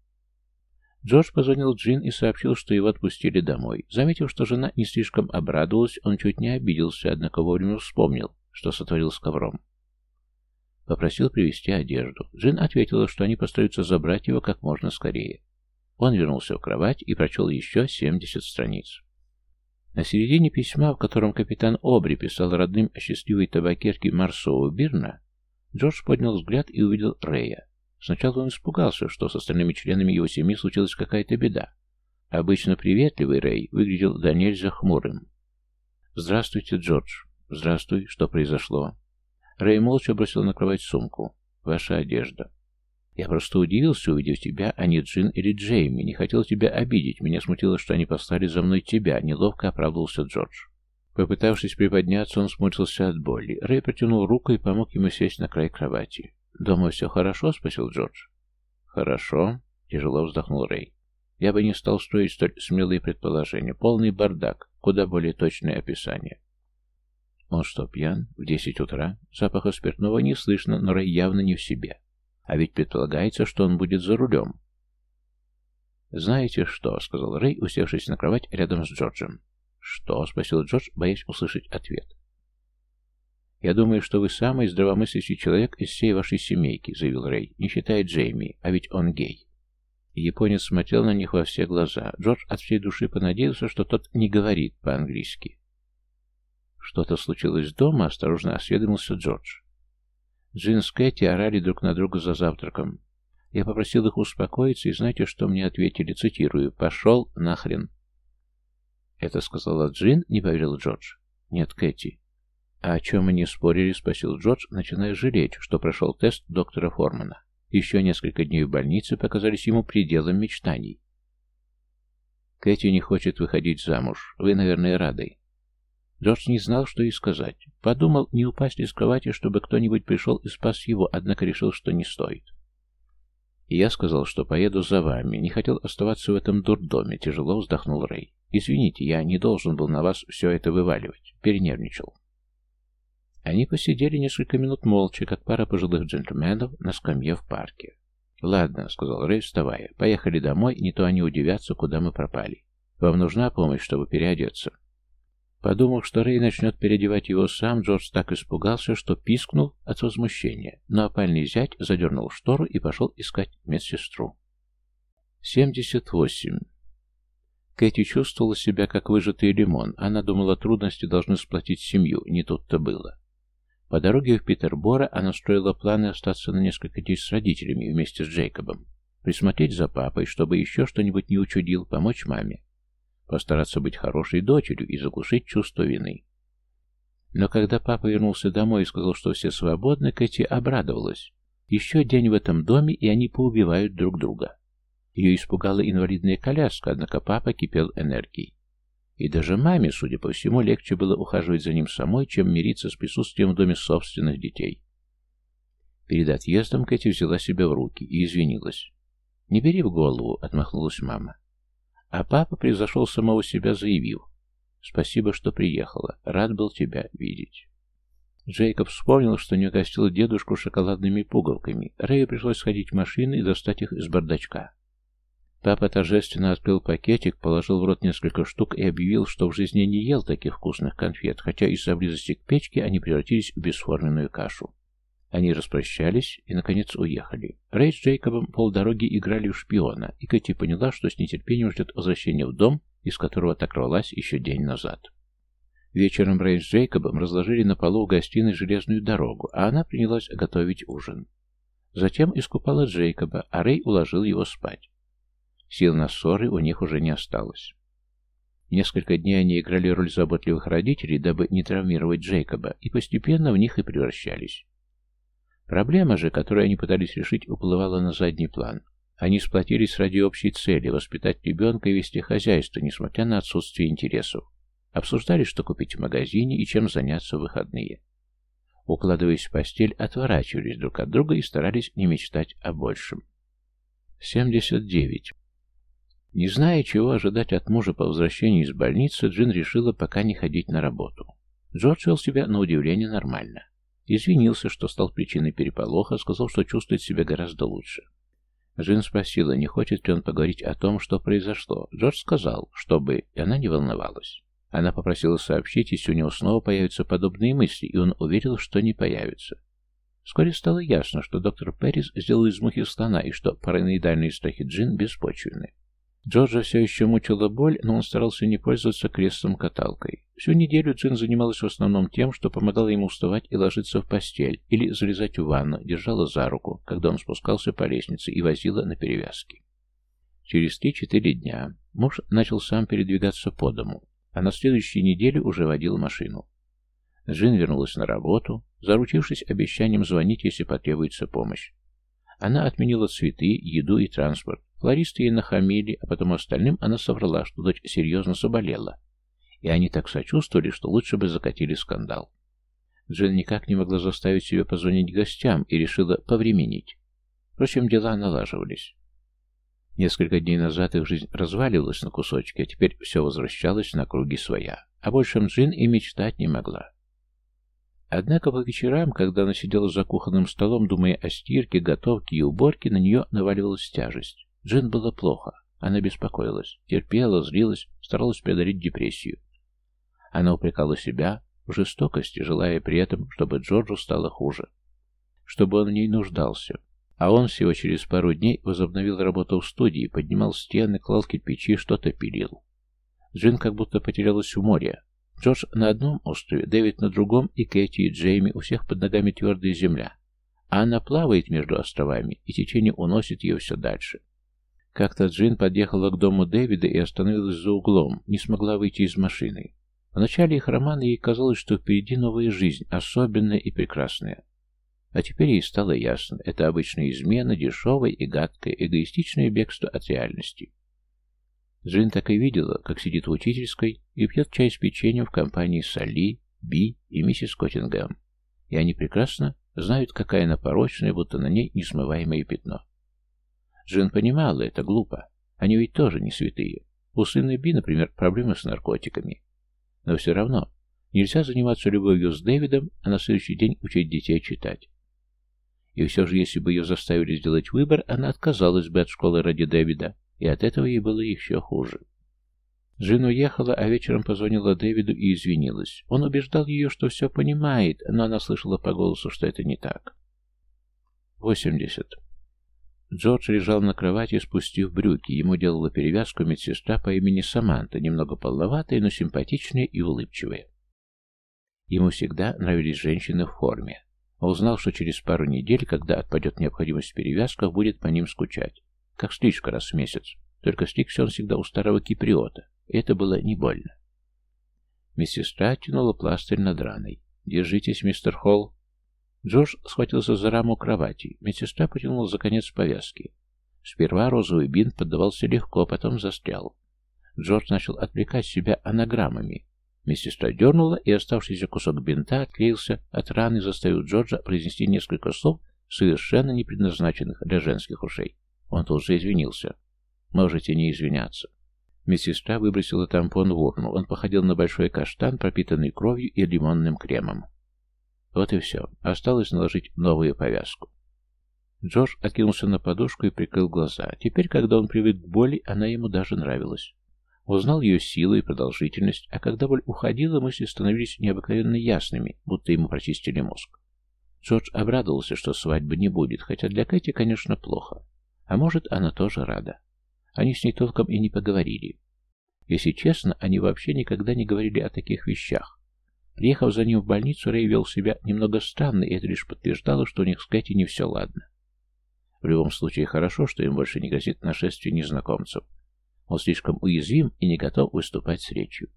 Джордж позвонил Джин и сообщил, что его отпустили домой. Заметив, что жена не слишком обрадовалась, он чуть не обиделся, однако вовремя вспомнил, что сотворил с ковром. Попросил привезти одежду. Джин ответила, что они постараются забрать его как можно скорее. Он вернулся в кровать и прочел еще 70 страниц. На середине письма, в котором капитан Обри писал родным о счастливой табакерке Марсоу Бирна, Джордж поднял взгляд и увидел Рэя. Сначала он испугался, что с остальными членами его семьи случилась какая-то беда. Обычно приветливый Рэй выглядел до нельзя хмурым. «Здравствуйте, Джордж». «Здравствуй. Что произошло?» Рэй молча бросил на кровать сумку. «Ваша одежда». «Я просто удивился, увидев тебя, а не Джин или Джейми. Не хотел тебя обидеть. Меня смутило, что они послали за мной тебя», — неловко оправдывался Джордж. Попытавшись приподняться, он смутился от боли. Рэй протянул руку и помог ему сесть на край кровати. «Дома все хорошо?» — спросил Джордж. «Хорошо», — тяжело вздохнул Рэй. «Я бы не стал строить столь смелые предположения. Полный бардак, куда более точное описание. Он что, пьян? В десять утра? Запаха спиртного не слышно, но Рэй явно не в себе. А ведь предполагается, что он будет за рулем. «Знаете что?» — сказал Рэй, усевшись на кровать рядом с Джорджем. «Что?» — спросил Джордж, боясь услышать ответ. «Я думаю, что вы самый здравомыслящий человек из всей вашей семейки», — заявил Рэй, не считая Джейми, а ведь он гей. японец смотрел на них во все глаза. Джордж от всей души понадеялся, что тот не говорит по-английски. «Что-то случилось дома?» — осторожно осведомился Джордж. Джин с Кэти орали друг на друга за завтраком. Я попросил их успокоиться, и знаете, что мне ответили? Цитирую. «Пошел нахрен». «Это сказала Джин?» — не поверил Джордж. «Нет, Кэти». «А о чем они спорили?» — спросил Джордж, начиная жалеть, что прошел тест доктора Формана. Еще несколько дней в больнице показались ему пределом мечтаний. «Кэти не хочет выходить замуж. Вы, наверное, рады. Джордж не знал, что и сказать. Подумал, не упасть с кровати, чтобы кто-нибудь пришел и спас его, однако решил, что не стоит. Я сказал, что поеду за вами. Не хотел оставаться в этом дурдоме, тяжело вздохнул Рэй. Извините, я не должен был на вас все это вываливать. Перенервничал. Они посидели несколько минут молча, как пара пожилых джентльменов на скамье в парке. «Ладно», — сказал Рэй, вставая, — «поехали домой, не то они удивятся, куда мы пропали. Вам нужна помощь, чтобы переодеться?» Подумав, что Рэй начнет переодевать его сам, Джордж так испугался, что пискнул от возмущения, но опальный зять задернул штору и пошел искать медсестру. 78. Кэти чувствовала себя как выжатый лимон. Она думала, трудности должны сплотить семью, не тут-то было. По дороге в Питербора она строила планы остаться на несколько дней с родителями вместе с Джейкобом, присмотреть за папой, чтобы еще что-нибудь не учудил, помочь маме постараться быть хорошей дочерью и заглушить чувство вины. Но когда папа вернулся домой и сказал, что все свободны, Кэти обрадовалась. Еще день в этом доме, и они поубивают друг друга. Ее испугала инвалидная коляска, однако папа кипел энергией. И даже маме, судя по всему, легче было ухаживать за ним самой, чем мириться с присутствием в доме собственных детей. Перед отъездом Кэти взяла себя в руки и извинилась. «Не бери в голову», — отмахнулась мама. А папа превзошел самого себя, заявив. «Спасибо, что приехала. Рад был тебя видеть». Джейкоб вспомнил, что не угостил дедушку шоколадными пуговками. Рэю пришлось сходить в машину и достать их из бардачка. Папа торжественно открыл пакетик, положил в рот несколько штук и объявил, что в жизни не ел таких вкусных конфет, хотя из-за близости к печке они превратились в бесформенную кашу. Они распрощались и, наконец, уехали. Рэй с Джейкобом полдороги играли в шпиона, и Кэти поняла, что с нетерпением ждет возвращения в дом, из которого так рвалась еще день назад. Вечером Рэй с Джейкобом разложили на полу в гостиной железную дорогу, а она принялась готовить ужин. Затем искупала Джейкоба, а Рэй уложил его спать. Сил на ссоры у них уже не осталось. Несколько дней они играли роль заботливых родителей, дабы не травмировать Джейкоба, и постепенно в них и превращались. Проблема же, которую они пытались решить, уплывала на задний план. Они сплотились ради общей цели – воспитать ребенка и вести хозяйство, несмотря на отсутствие интересов. Обсуждали, что купить в магазине и чем заняться в выходные. укладываясь в постель, отворачивались друг от друга и старались не мечтать о большем. 79. Не зная, чего ожидать от мужа по возвращении из больницы, Джин решила пока не ходить на работу. Джордж вел себя на удивление нормально. Извинился, что стал причиной переполоха, сказал, что чувствует себя гораздо лучше. Джин спросила, не хочет ли он поговорить о том, что произошло. Джордж сказал, чтобы, и она не волновалась. Она попросила сообщить, если у него снова появятся подобные мысли, и он уверил, что не появятся. Вскоре стало ясно, что доктор Перрис сделал из мухи слона, и что параноидальные страхи Джин беспочвенны. Джорджа все еще мучила боль, но он старался не пользоваться креслом-каталкой. Всю неделю Джин занималась в основном тем, что помогала ему вставать и ложиться в постель, или залезать в ванну, держала за руку, когда он спускался по лестнице, и возила на перевязки. Через три-четыре дня муж начал сам передвигаться по дому, а на следующей неделе уже водил машину. Джин вернулась на работу, заручившись обещанием звонить, если потребуется помощь. Она отменила цветы, еду и транспорт, Флористы ей нахамили, а потом остальным она соврала, что дочь серьезно заболела. И они так сочувствовали, что лучше бы закатили скандал. Джин никак не могла заставить себя позвонить гостям и решила повременить. Впрочем, дела налаживались. Несколько дней назад их жизнь разваливалась на кусочки, а теперь все возвращалось на круги своя. А большем Джин и мечтать не могла. Однако по вечерам, когда она сидела за кухонным столом, думая о стирке, готовке и уборке, на нее наваливалась тяжесть. Джин было плохо. Она беспокоилась, терпела, злилась, старалась преодолеть депрессию. Она упрекала себя в жестокости, желая при этом, чтобы Джорджу стало хуже. Чтобы он в ней нуждался. А он всего через пару дней возобновил работу в студии, поднимал стены, клал кирпичи, что-то пилил. Джин как будто потерялась в море. Джордж на одном острове, Дэвид на другом, и Кэти, и Джейми, у всех под ногами твердая земля. А она плавает между островами, и течение уносит ее все дальше. Как-то Джин подъехала к дому Дэвида и остановилась за углом, не смогла выйти из машины. В начале их романа ей казалось, что впереди новая жизнь, особенная и прекрасная. А теперь ей стало ясно, это обычная измена, дешевое и гадкое, эгоистичное бегство от реальности. Джин так и видела, как сидит в учительской и пьет чай с печеньем в компании Салли, Би и миссис Коттингем. И они прекрасно знают, какая она порочная, будто на ней несмываемое пятно. Джин понимала, это глупо. Они ведь тоже не святые. У сына Би, например, проблемы с наркотиками. Но все равно, нельзя заниматься любовью с Дэвидом, а на следующий день учить детей читать. И все же, если бы ее заставили сделать выбор, она отказалась бы от школы ради Дэвида, и от этого ей было еще хуже. Джин уехала, а вечером позвонила Дэвиду и извинилась. Он убеждал ее, что все понимает, но она слышала по голосу, что это не так. 80. Джордж лежал на кровати, спустив брюки. Ему делала перевязку медсестра по имени Саманта, немного полноватая, но симпатичная и улыбчивая. Ему всегда нравились женщины в форме. Он узнал, что через пару недель, когда отпадет необходимость в перевязках, будет по ним скучать. Как стрижка раз в месяц. Только стригся он всегда у старого киприота. Это было не больно. Медсестра тянула пластырь над раной. «Держитесь, мистер Холл», Джордж схватился за раму кровати. Медсестра потянула за конец повязки. Сперва розовый бинт поддавался легко, потом застрял. Джордж начал отвлекать себя анаграммами. Медсестра дернула, и оставшийся кусок бинта отклеился от раны, заставив Джорджа произнести несколько слов, совершенно не предназначенных для женских ушей. Он тут же извинился. «Можете не извиняться». Медсестра выбросила тампон в урну. Он походил на большой каштан, пропитанный кровью и лимонным кремом. Вот и все. Осталось наложить новую повязку. Джордж откинулся на подушку и прикрыл глаза. Теперь, когда он привык к боли, она ему даже нравилась. Узнал ее силу и продолжительность, а когда боль уходила, мысли становились необыкновенно ясными, будто ему прочистили мозг. Джордж обрадовался, что свадьбы не будет, хотя для Кэти, конечно, плохо. А может, она тоже рада. Они с ней толком и не поговорили. Если честно, они вообще никогда не говорили о таких вещах. Приехав за ним в больницу, Рэй вел себя немного странно, и это лишь подтверждало, что у них с Кэти не все ладно. В любом случае, хорошо, что им больше не грозит нашествие незнакомцев. Он слишком уязвим и не готов выступать с речью.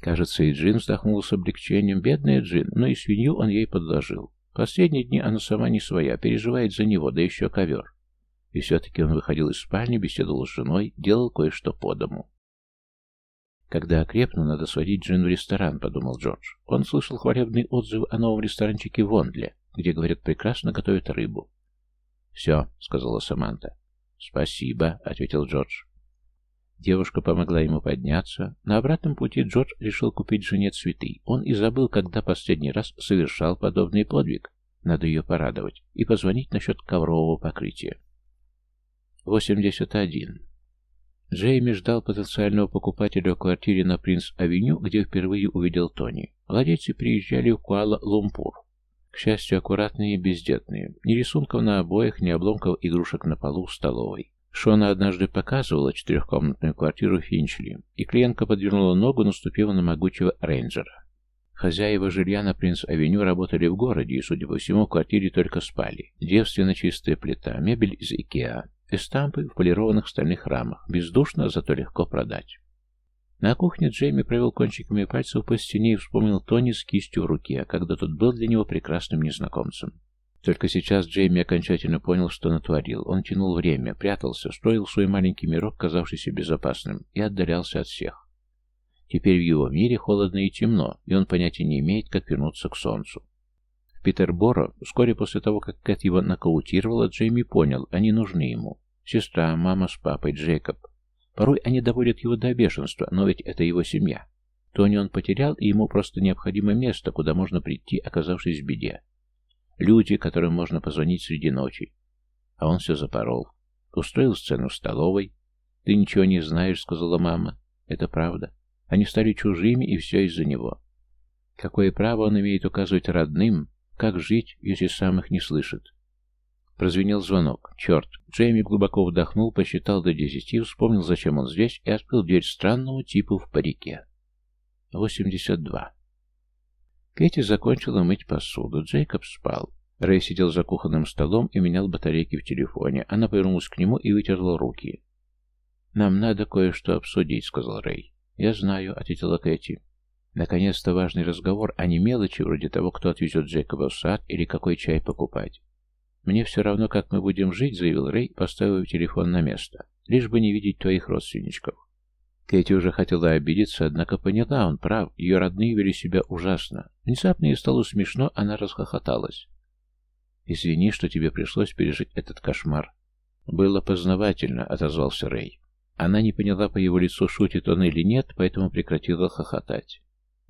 Кажется, и Джин вздохнула с облегчением. Бедная Джин, но и свинью он ей подложил. Последние дни она сама не своя, переживает за него, да еще ковер. И все-таки он выходил из спальни, беседовал с женой, делал кое-что по дому. Когда окрепну, надо сводить Джин в ресторан, подумал Джордж. Он слышал хвалебные отзывы о новом ресторанчике в Ондле, где, говорят, прекрасно готовят рыбу. «Все», — сказала Саманта. «Спасибо», — ответил Джордж. Девушка помогла ему подняться. На обратном пути Джордж решил купить жене цветы. Он и забыл, когда последний раз совершал подобный подвиг. Надо ее порадовать. И позвонить насчет коврового покрытия. 81. Джейми ждал потенциального покупателя в квартире на Принц-авеню, где впервые увидел Тони. Владельцы приезжали в Куала-Лумпур. К счастью, аккуратные и бездетные. Ни рисунков на обоях, ни обломков игрушек на полу в столовой. Шона однажды показывала четырехкомнатную квартиру Финчли, и клиентка подвернула ногу, наступив на могучего рейнджера. Хозяева жилья на Принц-авеню работали в городе, и, судя по всему, в квартире только спали. Девственно чистая плита, мебель из Икеа, Эстампы в полированных стальных рамах. Бездушно, зато легко продать. На кухне Джейми провел кончиками пальцев по стене и вспомнил Тони с кистью в руке, когда тот был для него прекрасным незнакомцем. Только сейчас Джейми окончательно понял, что натворил. Он тянул время, прятался, строил свой маленький мирок, казавшийся безопасным, и отдалялся от всех. Теперь в его мире холодно и темно, и он понятия не имеет, как вернуться к солнцу. Питер Боро, вскоре после того, как Кэт его нокаутировала, Джейми понял, они нужны ему. Сестра, мама с папой, Джейкоб. Порой они доводят его до бешенства, но ведь это его семья. Тони он потерял, и ему просто необходимо место, куда можно прийти, оказавшись в беде. Люди, которым можно позвонить среди ночи. А он все запорол. Устроил сцену в столовой. «Ты ничего не знаешь», — сказала мама. «Это правда. Они стали чужими, и все из-за него. Какое право он имеет указывать родным, как жить, если сам их не слышит? Прозвенел звонок. Черт. Джейми глубоко вдохнул, посчитал до десяти, вспомнил, зачем он здесь, и открыл дверь странному типу в парике. 82. Кэти закончила мыть посуду. Джейкоб спал. Рэй сидел за кухонным столом и менял батарейки в телефоне. Она повернулась к нему и вытерла руки. «Нам надо кое-что обсудить», — сказал Рэй. «Я знаю», — ответила Кэти. Наконец-то важный разговор, а не мелочи, вроде того, кто отвезет Джейкоба в сад или какой чай покупать. «Мне все равно, как мы будем жить», — заявил Рэй, поставив телефон на место. «Лишь бы не видеть твоих родственничков». Кэти уже хотела обидеться, однако поняла, он прав, ее родные вели себя ужасно. Внезапно ей стало смешно, она расхохоталась. «Извини, что тебе пришлось пережить этот кошмар». «Было познавательно», — отозвался Рэй. Она не поняла по его лицу, шутит он или нет, поэтому прекратила хохотать.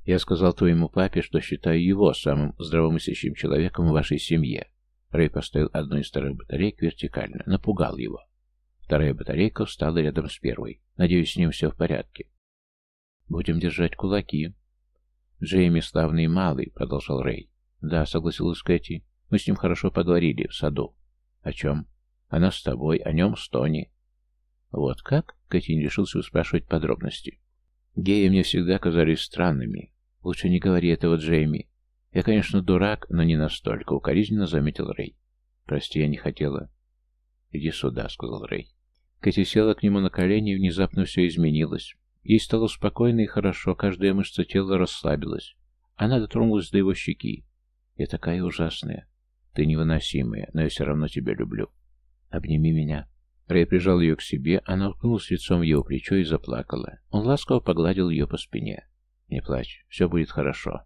Я сказал твоему папе, что считаю его самым здравомыслящим человеком в вашей семье. Рэй поставил одну из старых батарейк вертикально, напугал его. Вторая батарейка встала рядом с первой. Надеюсь, с ним все в порядке. Будем держать кулаки. Джейми славный малый, продолжал Рэй. Да, согласилась Кэти. Мы с ним хорошо поговорили в саду. О чем? Она с тобой, о нем с Тони. Вот как? Кэти не решился спрашивать подробности. Геи мне всегда казались странными. «Лучше не говори этого, Джейми. Я, конечно, дурак, но не настолько», — укоризненно заметил Рэй. «Прости, я не хотела». «Иди сюда», — сказал Рэй. Кэти села к нему на колени, и внезапно все изменилось. Ей стало спокойно и хорошо, каждая мышца тела расслабилась. Она дотронулась до его щеки. «Я такая ужасная. Ты невыносимая, но я все равно тебя люблю. Обними меня». Рэй прижал ее к себе, она уткнулась лицом в его плечо и заплакала. Он ласково погладил ее по спине. Не плачь, все будет хорошо.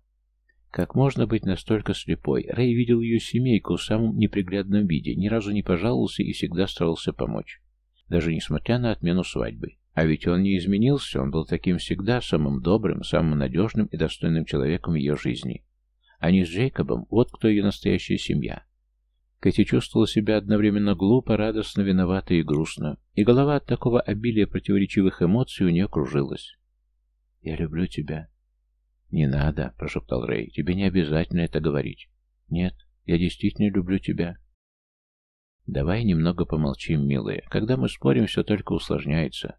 Как можно быть настолько слепой? Рэй видел ее семейку в самом неприглядном виде, ни разу не пожаловался и всегда старался помочь. Даже несмотря на отмену свадьбы. А ведь он не изменился, он был таким всегда, самым добрым, самым надежным и достойным человеком ее жизни. Они с Джейкобом, вот кто ее настоящая семья. Кэти чувствовала себя одновременно глупо, радостно, виновато и грустно, и голова от такого обилия противоречивых эмоций у нее кружилась. «Я люблю тебя», «Не надо», — прошептал Рэй. «Тебе не обязательно это говорить». «Нет, я действительно люблю тебя». «Давай немного помолчим, милая. Когда мы спорим, все только усложняется».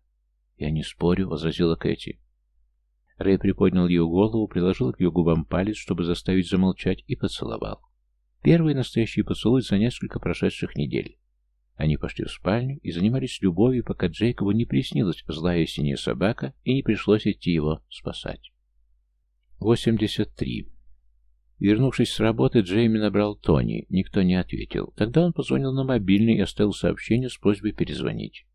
«Я не спорю», — возразила Кэти. Рэй приподнял ее голову, приложил к ее губам палец, чтобы заставить замолчать, и поцеловал. Первый настоящий поцелуй за несколько прошедших недель. Они пошли в спальню и занимались любовью, пока Джейкобу не приснилась злая синяя собака и не пришлось идти его спасать. 83. Вернувшись с работы, Джейми набрал Тони. Никто не ответил. Тогда он позвонил на мобильный и оставил сообщение с просьбой перезвонить.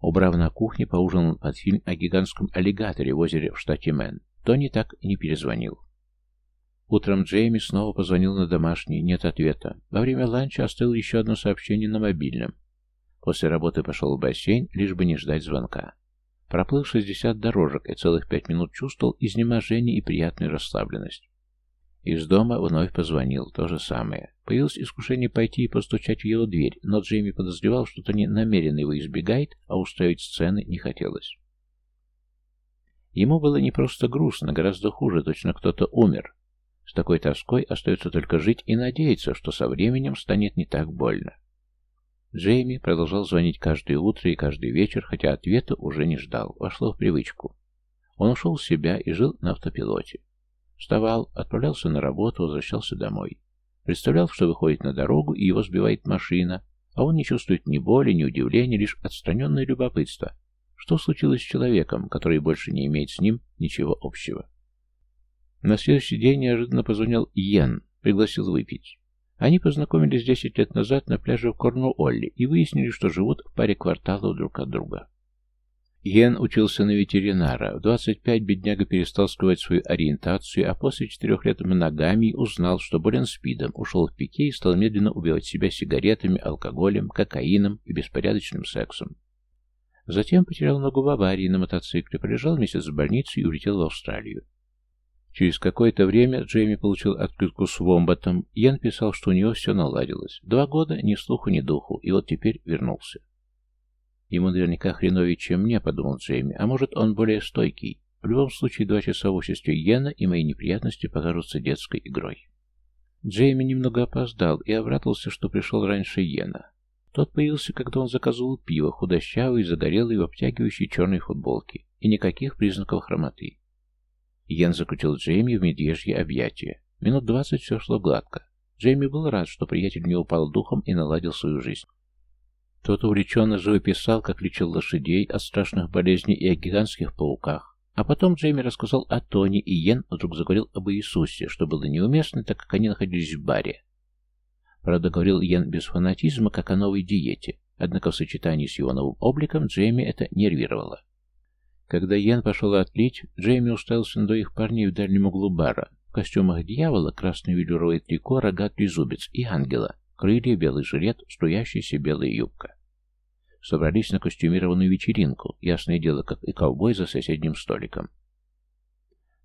Убрав на кухне, поужинал под фильм о гигантском аллигаторе в озере в штате Мэн. Тони так и не перезвонил. Утром Джейми снова позвонил на домашний, нет ответа. Во время ланча оставил еще одно сообщение на мобильном. После работы пошел в бассейн, лишь бы не ждать звонка. Проплыл 60 дорожек и целых пять минут чувствовал изнеможение и приятную расслабленность. Из дома вновь позвонил, то же самое. Появилось искушение пойти и постучать в его дверь, но Джейми подозревал, что Тони намеренно его избегает, а устроить сцены не хотелось. Ему было не просто грустно, гораздо хуже, точно кто-то умер. С такой тоской остается только жить и надеяться, что со временем станет не так больно. Джейми продолжал звонить каждое утро и каждый вечер, хотя ответа уже не ждал, вошло в привычку. Он ушел в себя и жил на автопилоте. Вставал, отправлялся на работу, возвращался домой. Представлял, что выходит на дорогу, и его сбивает машина, а он не чувствует ни боли, ни удивления, лишь отстраненное любопытство. Что случилось с человеком, который больше не имеет с ним ничего общего? На следующий день неожиданно позвонил Йен, пригласил выпить. Они познакомились 10 лет назад на пляже в Корнуолле и выяснили, что живут в паре кварталов друг от друга. Йен учился на ветеринара. В 25 бедняга перестал скрывать свою ориентацию, а после четырех лет моногамии узнал, что болен спидом, ушел в пике и стал медленно убивать себя сигаретами, алкоголем, кокаином и беспорядочным сексом. Затем потерял ногу в аварии на мотоцикле, пролежал месяц в больнице и улетел в Австралию. Через какое-то время Джейми получил открытку с Вомбатом. Йен писал, что у него все наладилось. Два года ни слуху, ни духу, и вот теперь вернулся. Ему наверняка хреновее, чем мне, подумал Джейми, а может он более стойкий. В любом случае, два часа в обществе Йена и мои неприятности покажутся детской игрой. Джейми немного опоздал и обратился, что пришел раньше Йена. Тот появился, когда он заказывал пиво, худощавый, загорелый, в обтягивающей черной футболке, и никаких признаков хромоты. Йен закрутил Джейми в медвежье объятия. Минут двадцать все шло гладко. Джейми был рад, что приятель не упал духом и наладил свою жизнь. Тот увлеченно живописал, как лечил лошадей от страшных болезней и о гигантских пауках. А потом Джейми рассказал о Тони, и Йен вдруг заговорил об Иисусе, что было неуместно, так как они находились в баре. Правда, говорил Йен без фанатизма, как о новой диете, однако в сочетании с его новым обликом Джейми это нервировало. Когда Йен пошел отлить, Джейми уставился на двоих парней в дальнем углу бара, в костюмах дьявола, красный велюровый трико, рогатый зубец и ангела, Крылья, белый жилет, струящаяся белая юбка. Собрались на костюмированную вечеринку, ясное дело, как и ковбой за соседним столиком.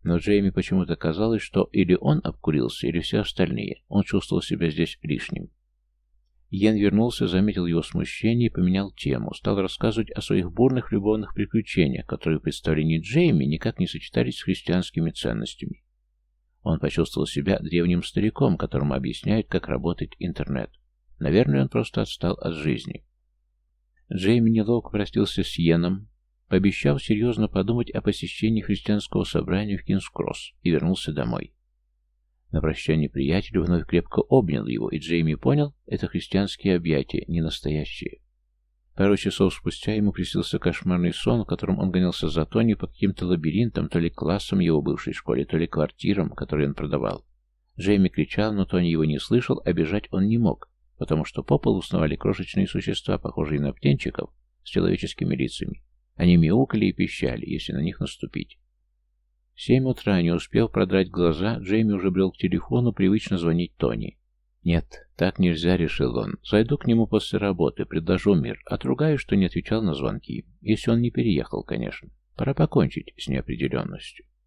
Но Джейми почему-то казалось, что или он обкурился, или все остальные. Он чувствовал себя здесь лишним. Йен вернулся, заметил его смущение и поменял тему. Стал рассказывать о своих бурных любовных приключениях, которые в представлении Джейми никак не сочетались с христианскими ценностями. Он почувствовал себя древним стариком, которому объясняют, как работает интернет. Наверное, он просто отстал от жизни. Джейми неловко простился с Йеном, пообещав серьезно подумать о посещении христианского собрания в Кингс-Кросс и вернулся домой. На прощание приятель вновь крепко обнял его, и Джейми понял, это христианские объятия, не настоящие. Пару часов спустя ему приснился кошмарный сон, в котором он гонялся за Тони по каким-то лабиринтам, то ли классам его бывшей школе, то ли квартирам, которые он продавал. Джейми кричал, но Тони его не слышал, а бежать он не мог, потому что по полу сновали крошечные существа, похожие на птенчиков, с человеческими лицами. Они мяукали и пищали, если на них наступить. Семь утра, не успев продрать глаза, Джейми уже брел к телефону, привычно звонить Тони. Нет, так нельзя, решил он. Зайду к нему после работы, предложу мир, отругаю, что не отвечал на звонки. Если он не переехал, конечно. Пора покончить с неопределенностью.